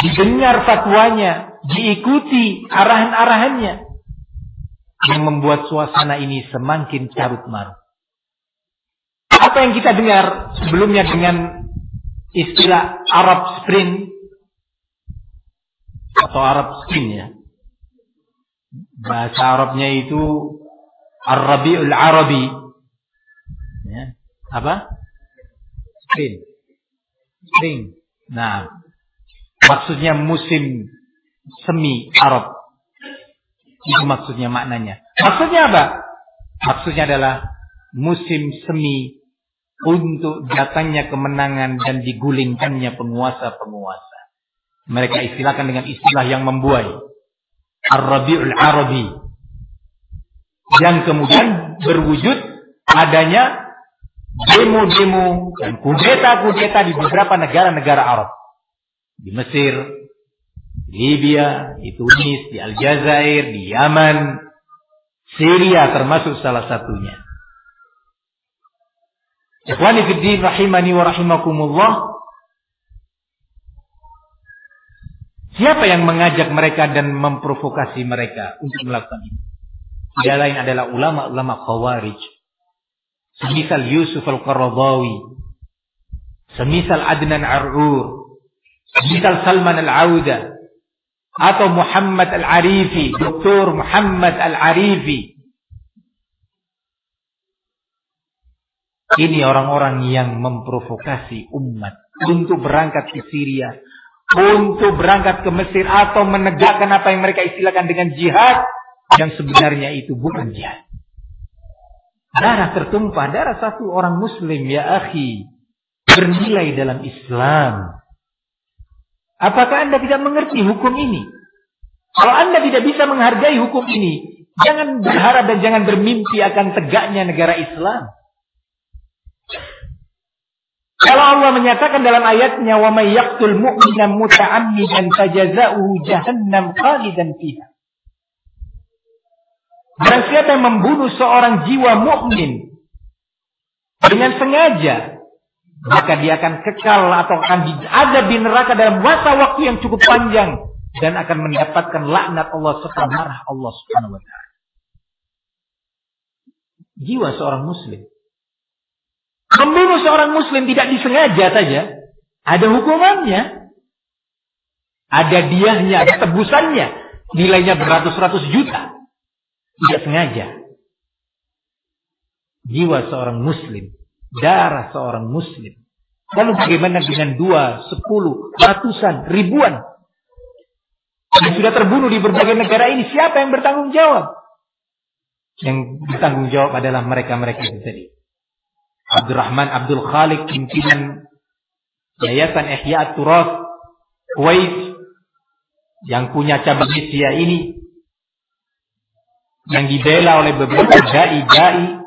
didengar fatwanya, diikuti arahan-arahannya yang membuat suasana ini semakin carut marut. Apa yang kita dengar sebelumnya dengan istilah Arab Spring atau Arab Spring ya. Bahasa Arabnya itu Arabiul Arabi. Ya. Apa? Spring. Spring. Nah, Maksudnya musim semi Arab. Itu maksudnya maknanya. Maksudnya apa? Maksudnya adalah musim semi untuk datangnya kemenangan dan digulingkannya penguasa-penguasa. Mereka istilahkan dengan istilah yang membuai. Ar-Rabi'ul Arabi. Yang kemudian berwujud adanya demo-demo dan kudeta-kudeta di beberapa negara-negara Arab di Mesir, di Libya, di Tunis, di Aljazair, di Yaman, Syria termasuk salah satunya. Ikhwani fiddin rahimani wa rahimakumullah. Siapa yang mengajak mereka dan memprovokasi mereka untuk melakukan ini? Tidak lain adalah ulama-ulama khawarij. Semisal Yusuf al-Qaradawi. Semisal Adnan Ar'ur. Misal Salman Al-Auda atau Muhammad Al-Arifi, Dr. Muhammad Al-Arifi. Ini orang-orang yang memprovokasi umat untuk berangkat ke Syria, untuk berangkat ke Mesir atau menegakkan apa yang mereka istilahkan dengan jihad yang sebenarnya itu bukan jihad. Darah tertumpah, darah satu orang muslim ya akhi bernilai dalam Islam. Apakah Anda tidak mengerti hukum ini? Kalau Anda tidak bisa menghargai hukum ini, jangan berharap dan jangan bermimpi akan tegaknya negara Islam. Kalau Allah menyatakan dalam ayatnya wa may yaqtul mu'mina muta'ammidan fajaza'uhu jahannam khalidan fiha. Dan siapa yang membunuh seorang jiwa mukmin dengan sengaja, maka dia akan kekal atau akan ada di neraka dalam masa waktu yang cukup panjang dan akan mendapatkan laknat Allah serta marah Allah Subhanahu wa taala. Jiwa seorang muslim Membunuh seorang muslim tidak disengaja saja, ada hukumannya. Ada diahnya, ada tebusannya. Nilainya beratus-ratus juta. Tidak sengaja. Jiwa seorang muslim. Darah seorang muslim. Lalu bagaimana dengan dua, sepuluh, ratusan, ribuan. Yang sudah terbunuh di berbagai negara ini. Siapa yang bertanggung jawab? Yang bertanggung jawab adalah mereka-mereka itu tadi. Abdurrahman Abdul Khalik pimpinan Yayasan Ihya Turas Kuwait yang punya cabang Asia ini yang dibela oleh beberapa dai-dai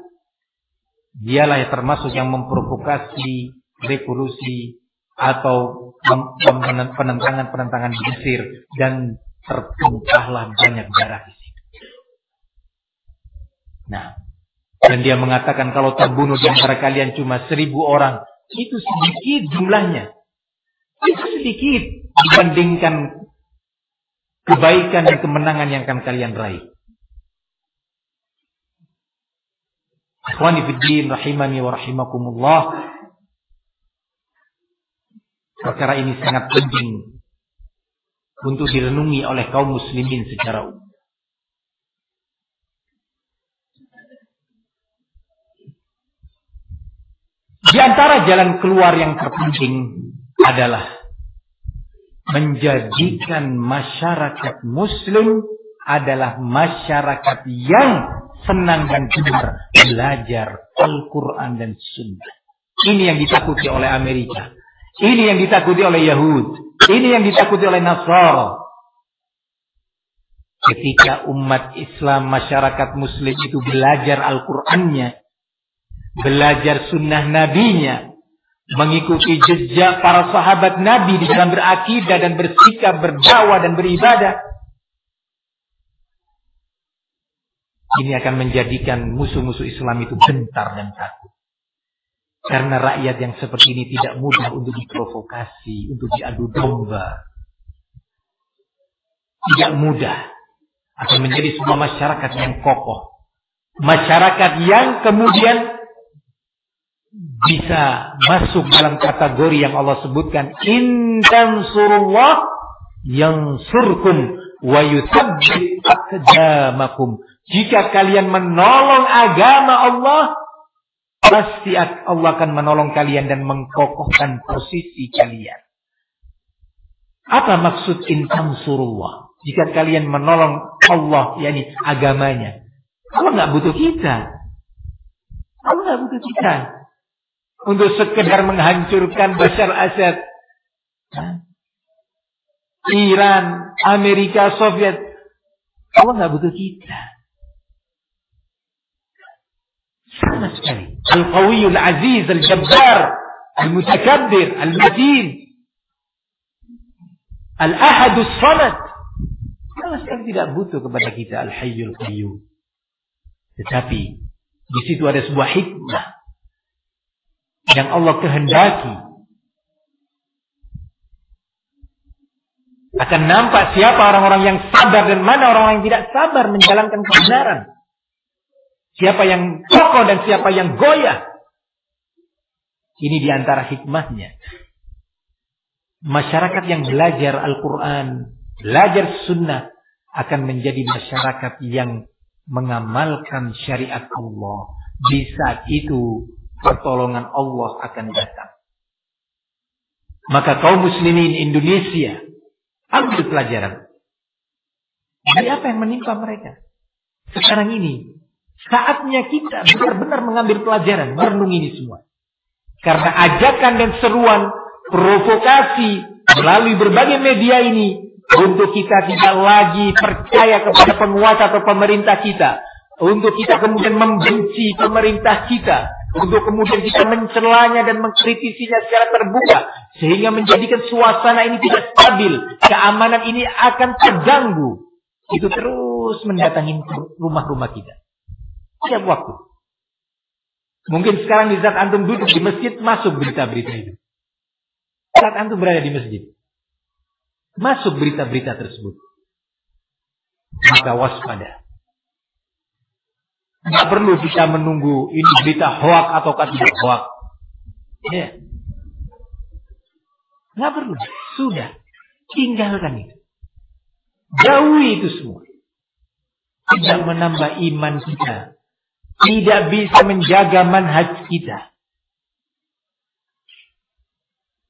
dialah yang termasuk yang memprovokasi revolusi atau penentangan-penentangan di Mesir dan tertumpahlah banyak darah di situ. Nah, dan dia mengatakan kalau terbunuh di antara kalian cuma seribu orang. Itu sedikit jumlahnya. Itu sedikit dibandingkan kebaikan dan kemenangan yang akan kalian raih. Akhwani fiddin rahimani wa rahimakumullah. Perkara ini sangat penting untuk direnungi oleh kaum muslimin secara umum. Di antara jalan keluar yang terpenting adalah menjadikan masyarakat muslim adalah masyarakat yang senang dan gemar belajar Al-Quran dan Sunnah. Ini yang ditakuti oleh Amerika. Ini yang ditakuti oleh Yahud. Ini yang ditakuti oleh Nasr. Ketika umat Islam masyarakat muslim itu belajar Al-Qurannya belajar sunnah nabinya, mengikuti jejak para sahabat nabi di dalam berakidah dan bersikap, berdakwah dan beribadah. Ini akan menjadikan musuh-musuh Islam itu gentar dan takut. Karena rakyat yang seperti ini tidak mudah untuk diprovokasi, untuk diadu domba. Tidak mudah. Akan menjadi sebuah masyarakat yang kokoh. Masyarakat yang kemudian bisa masuk dalam kategori yang Allah sebutkan intan surullah yang surkum wa jika kalian menolong agama Allah pasti Allah akan menolong kalian dan mengkokohkan posisi kalian. Apa maksud intan surullah jika kalian menolong Allah yakni agamanya Allah nggak butuh kita. Allah nggak butuh kita. Untuk sekedar menghancurkan Bashar Assad. Iran, Amerika, Soviet. Allah nggak butuh kita. Sama sekali. Al-Qawiyul Aziz, Al-Jabbar, Al-Mutakabbir, Al-Matin. Al-Ahadus Samad. Sama sekali tidak butuh kepada kita Al-Hayyul Qayyum. Tetapi di situ ada sebuah hikmah yang Allah kehendaki. Akan nampak siapa orang-orang yang sabar dan mana orang-orang yang tidak sabar menjalankan kebenaran. Siapa yang kokoh dan siapa yang goyah. Ini di antara hikmahnya. Masyarakat yang belajar Al-Quran, belajar sunnah, akan menjadi masyarakat yang mengamalkan syariat Allah. Di saat itu pertolongan Allah akan datang. Maka kaum muslimin Indonesia ambil pelajaran. Dari apa yang menimpa mereka? Sekarang ini saatnya kita benar-benar mengambil pelajaran, merenung ini semua. Karena ajakan dan seruan provokasi melalui berbagai media ini untuk kita tidak lagi percaya kepada penguasa atau pemerintah kita, untuk kita kemudian membenci pemerintah kita, untuk kemudian kita mencelanya dan mengkritisinya secara terbuka sehingga menjadikan suasana ini tidak stabil, keamanan ini akan terganggu. Itu terus mendatangi rumah-rumah kita. Setiap waktu. Mungkin sekarang di saat antum duduk di masjid masuk berita-berita itu. Saat antum berada di masjid. Masuk berita-berita tersebut. Maka waspada. Tidak perlu kita menunggu ini berita hoak atau tidak hoak. Ya. Nggak perlu. Sudah. Tinggalkan itu. Jauhi itu semua. Tidak menambah iman kita. Tidak bisa menjaga manhaj kita.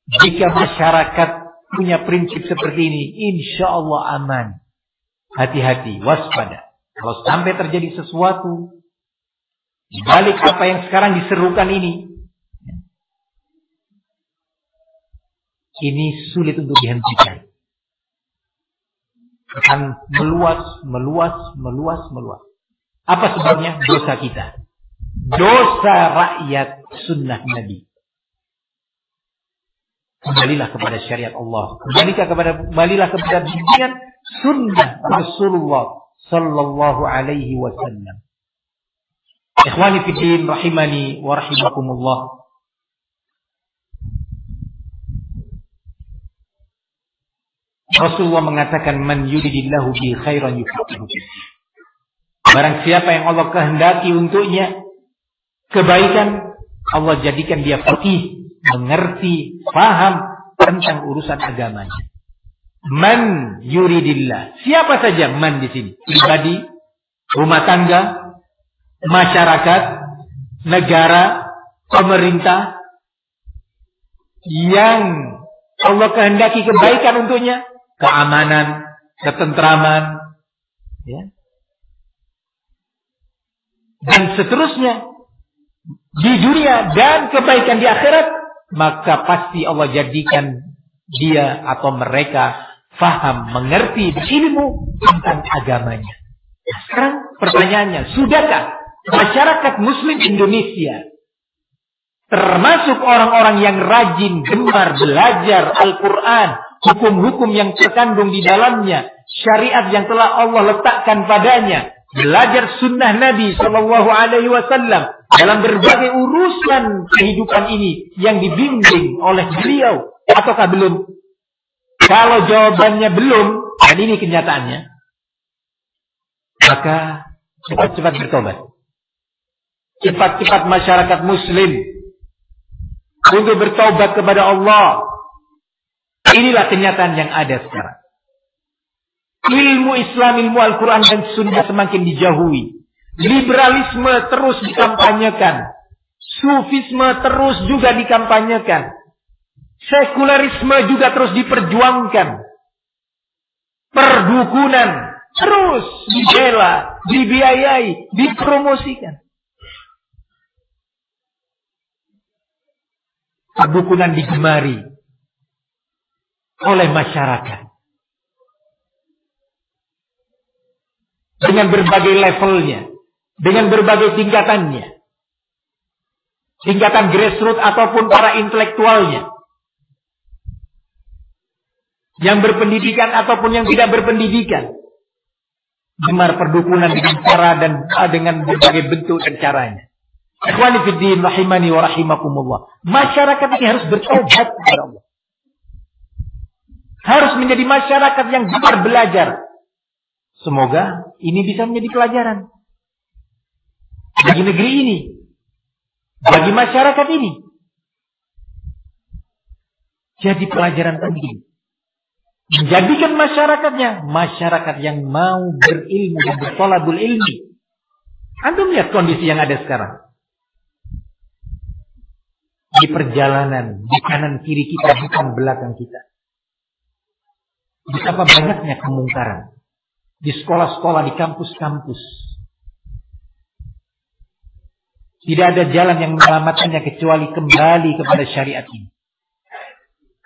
Jika masyarakat punya prinsip seperti ini, insya Allah aman. Hati-hati, waspada. Kalau sampai terjadi sesuatu, balik apa yang sekarang diserukan ini. Ini sulit untuk dihentikan. Akan meluas, meluas, meluas, meluas. Apa sebabnya? Dosa kita. Dosa rakyat sunnah Nabi. Kembalilah kepada syariat Allah. Kembalilah kepada kembalilah kepada bimbingan sunnah Rasulullah sallallahu alaihi wasallam. Ikhwani fiddin rahimani wa rahimakumullah. Rasulullah mengatakan man yuridillahu bi khairan yufaqihu Barang siapa yang Allah kehendaki untuknya kebaikan, Allah jadikan dia faqih, mengerti, paham tentang urusan agamanya. Man yuridillah. Siapa saja man di sini? Pribadi, rumah tangga, masyarakat, negara, pemerintah yang Allah kehendaki kebaikan untuknya, keamanan, ketentraman, ya. Dan seterusnya di dunia dan kebaikan di akhirat, maka pasti Allah jadikan dia atau mereka faham, mengerti, berilmu tentang agamanya. Nah, sekarang pertanyaannya, sudahkah masyarakat muslim Indonesia termasuk orang-orang yang rajin gemar belajar Al-Quran, hukum-hukum yang terkandung di dalamnya, syariat yang telah Allah letakkan padanya, belajar sunnah Nabi Shallallahu Alaihi Wasallam dalam berbagai urusan kehidupan ini yang dibimbing oleh beliau, ataukah belum? Kalau jawabannya belum, dan ini kenyataannya, maka cepat-cepat bertobat cepat-cepat masyarakat muslim untuk bertobat kepada Allah. Inilah kenyataan yang ada sekarang. Ilmu Islam, ilmu Al-Quran dan Sunnah semakin dijauhi. Liberalisme terus dikampanyekan. Sufisme terus juga dikampanyekan. Sekularisme juga terus diperjuangkan. Perdukunan terus dibela, dibiayai, dipromosikan. Perdukunan digemari oleh masyarakat. Dengan berbagai levelnya, dengan berbagai tingkatannya. Tingkatan grassroots ataupun para intelektualnya. Yang berpendidikan ataupun yang tidak berpendidikan. Gemar perdukunan dengan cara dan dengan berbagai bentuk dan caranya. Ikhwani fiddin rahimani wa rahimakumullah. Masyarakat ini harus bertobat kepada Allah. Harus menjadi masyarakat yang gemar belajar. Semoga ini bisa menjadi pelajaran. Bagi negeri ini. Bagi masyarakat ini. Jadi pelajaran penting. Menjadikan masyarakatnya masyarakat yang mau berilmu dan bertolabul ilmi. Anda lihat kondisi yang ada sekarang di perjalanan, di kanan kiri kita, bukan belakang kita. Betapa banyaknya kemungkaran. Di sekolah-sekolah, di kampus-kampus. Tidak ada jalan yang menyelamatkannya kecuali kembali kepada syariat ini.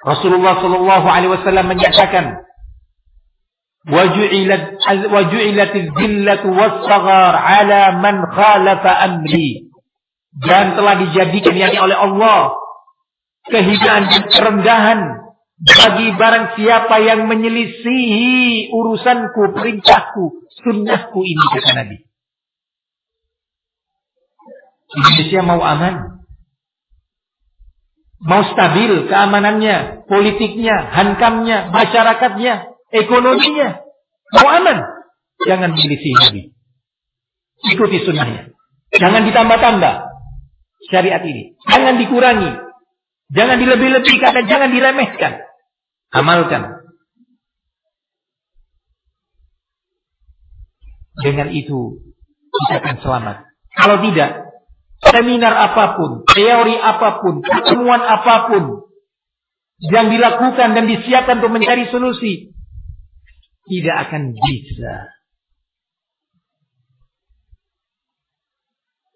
Rasulullah Shallallahu Alaihi Wasallam menyatakan, "Waju'ilat zillatu was-saghar ala man khalafa amri." Dan telah dijadikan yakni oleh Allah kehinaan dan kerendahan bagi barang siapa yang menyelisihi urusanku, perintahku, sunnahku ini kata Nabi. Indonesia mau aman. Mau stabil keamanannya, politiknya, hankamnya, masyarakatnya, ekonominya. Mau aman. Jangan menyelisihi Nabi. Ikuti sunnahnya. Jangan ditambah-tambah syariat ini. Jangan dikurangi. Jangan dilebih-lebihkan dan jangan diremehkan. Amalkan. Dengan itu kita akan selamat. Kalau tidak, seminar apa pun, teori apa pun, pertemuan apa pun yang dilakukan dan disiapkan untuk mencari solusi tidak akan bisa.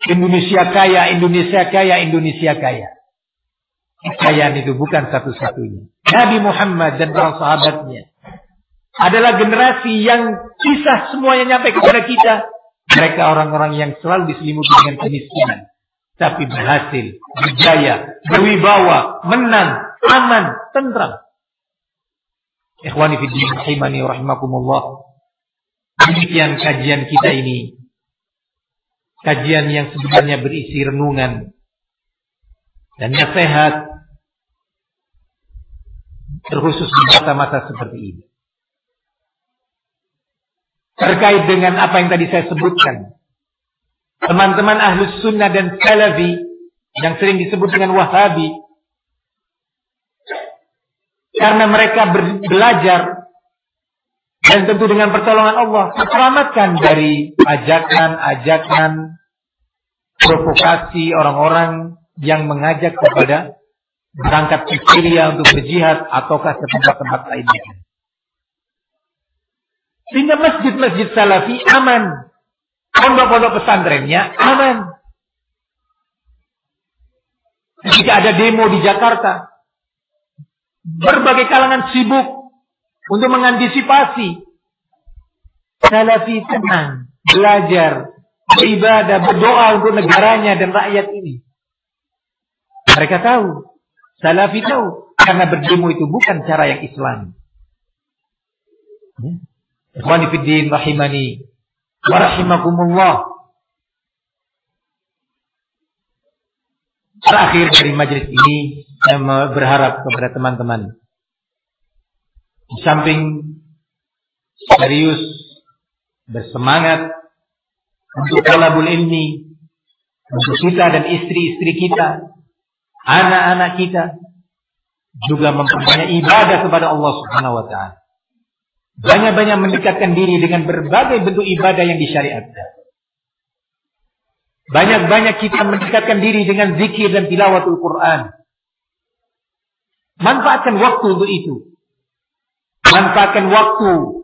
Indonesia kaya, Indonesia kaya, Indonesia kaya. Kekayaan itu bukan satu-satunya. Nabi Muhammad dan para sahabatnya adalah generasi yang kisah semuanya nyampe kepada kita. Mereka orang-orang yang selalu diselimuti dengan kemiskinan. Tapi berhasil, berjaya, berwibawa, menang, aman, tentram. Ikhwani fiddin rahimani rahimakumullah. Demikian kajian kita ini. Kajian yang sebenarnya berisi renungan dan nasihat terkhusus di masa-masa seperti ini. Terkait dengan apa yang tadi saya sebutkan. Teman-teman ahlus sunnah dan salafi yang sering disebut dengan wahabi. Karena mereka belajar dan tentu dengan pertolongan Allah terselamatkan dari ajakan-ajakan provokasi orang-orang yang mengajak kepada berangkat ke Syria untuk berjihad ataukah ke tempat-tempat lainnya. Sehingga masjid-masjid salafi aman. Pondok-pondok pesantrennya aman. Jika ada demo di Jakarta, berbagai kalangan sibuk untuk mengantisipasi. Salafi tenang, belajar, beribadah, berdoa untuk negaranya dan rakyat ini. Mereka tahu Salafi tahu karena berdemo itu bukan cara yang Islam. Ya. Ikhwani rahimani wa rahimakumullah. Terakhir dari majelis ini saya berharap kepada teman-teman di samping serius bersemangat untuk talabul ilmi untuk kita dan istri-istri kita anak-anak kita juga memperbanyak ibadah kepada Allah Subhanahu wa taala. Banyak-banyak mendekatkan diri dengan berbagai bentuk ibadah yang disyariatkan. Banyak-banyak kita mendekatkan diri dengan zikir dan tilawatul Quran. Manfaatkan waktu untuk itu. Manfaatkan waktu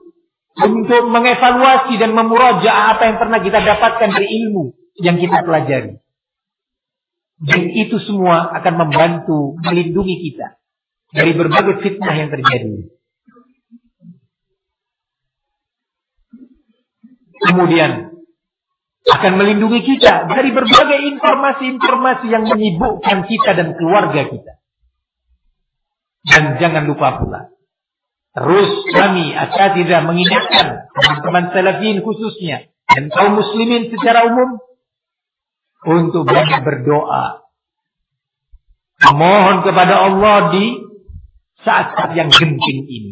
untuk mengevaluasi dan memurajaah apa yang pernah kita dapatkan dari ilmu yang kita pelajari. Dan itu semua akan membantu melindungi kita dari berbagai fitnah yang terjadi. Kemudian akan melindungi kita dari berbagai informasi-informasi yang menyibukkan kita dan keluarga kita. Dan jangan lupa pula, terus kami tidak mengingatkan teman-teman salafin khususnya dan kaum muslimin secara umum untuk banyak berdoa. Memohon kepada Allah di saat-saat yang genting ini.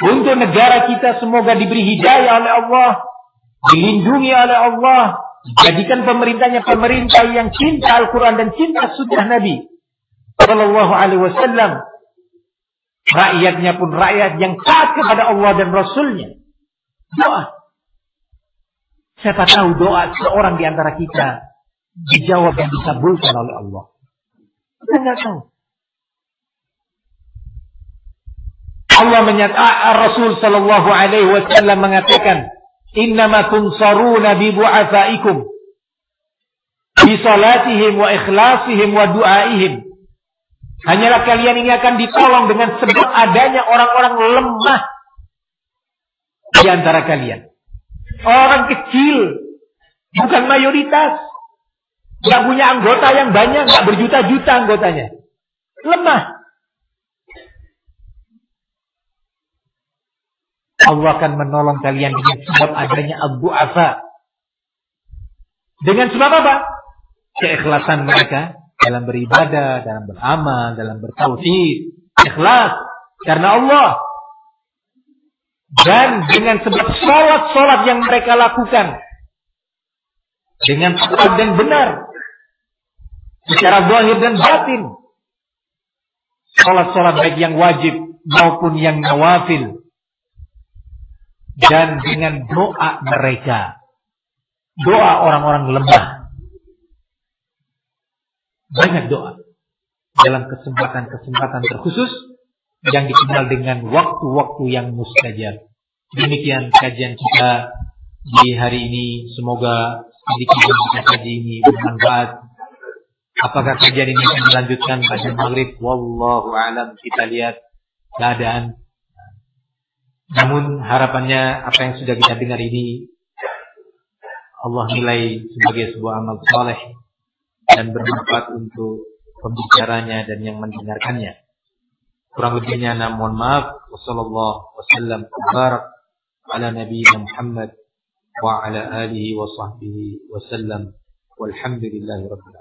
Untuk negara kita semoga diberi hidayah oleh Allah, dilindungi oleh Allah, jadikan pemerintahnya pemerintah yang cinta Al-Quran dan cinta sunnah Nabi Sallallahu Alaihi Wasallam. Rakyatnya pun rakyat yang taat kepada Allah dan Rasulnya. Doa. Siapa tahu doa seorang di antara kita dijawab dan dikabulkan oleh Allah. Kita nggak tahu. Allah menyatakan Rasul Shallallahu Alaihi Wasallam mengatakan, Innama tunsaruna bi bu'afaikum bi salatihim wa ikhlasihim wa du'aihim. Hanyalah kalian ini akan ditolong dengan sebab adanya orang-orang lemah di antara kalian. Orang kecil Bukan mayoritas. Yang punya anggota yang banyak, nggak berjuta-juta anggotanya. Lemah. Allah akan menolong kalian dengan sebab adanya Abu Afa. Dengan sebab apa? Keikhlasan mereka dalam beribadah, dalam beramal, dalam bertauhid, ikhlas karena Allah. Dan dengan sebab sholat-sholat yang mereka lakukan dengan tepat dan benar secara zahir dan batin. Sholat-sholat baik yang wajib maupun yang nawafil dan dengan doa mereka. Doa orang-orang lemah. Banyak doa. Dalam kesempatan-kesempatan terkhusus yang dikenal dengan waktu-waktu yang mustajab. Demikian kajian kita di hari ini. Semoga sedikit yang kita kaji ini bermanfaat. Apakah kajian ini akan dilanjutkan pada maghrib? Wallahu alam. Kita lihat keadaan namun harapannya apa yang sudah kita dengar ini Allah nilai sebagai sebuah amal soleh dan bermanfaat untuk pembicaranya dan yang mendengarkannya. Kurang lebihnya namun maaf. Wassalamualaikum warahmatullahi ala Nabi Muhammad wa ala alihi wa sahbihi wasallam. Walhamdulillahi rabbil.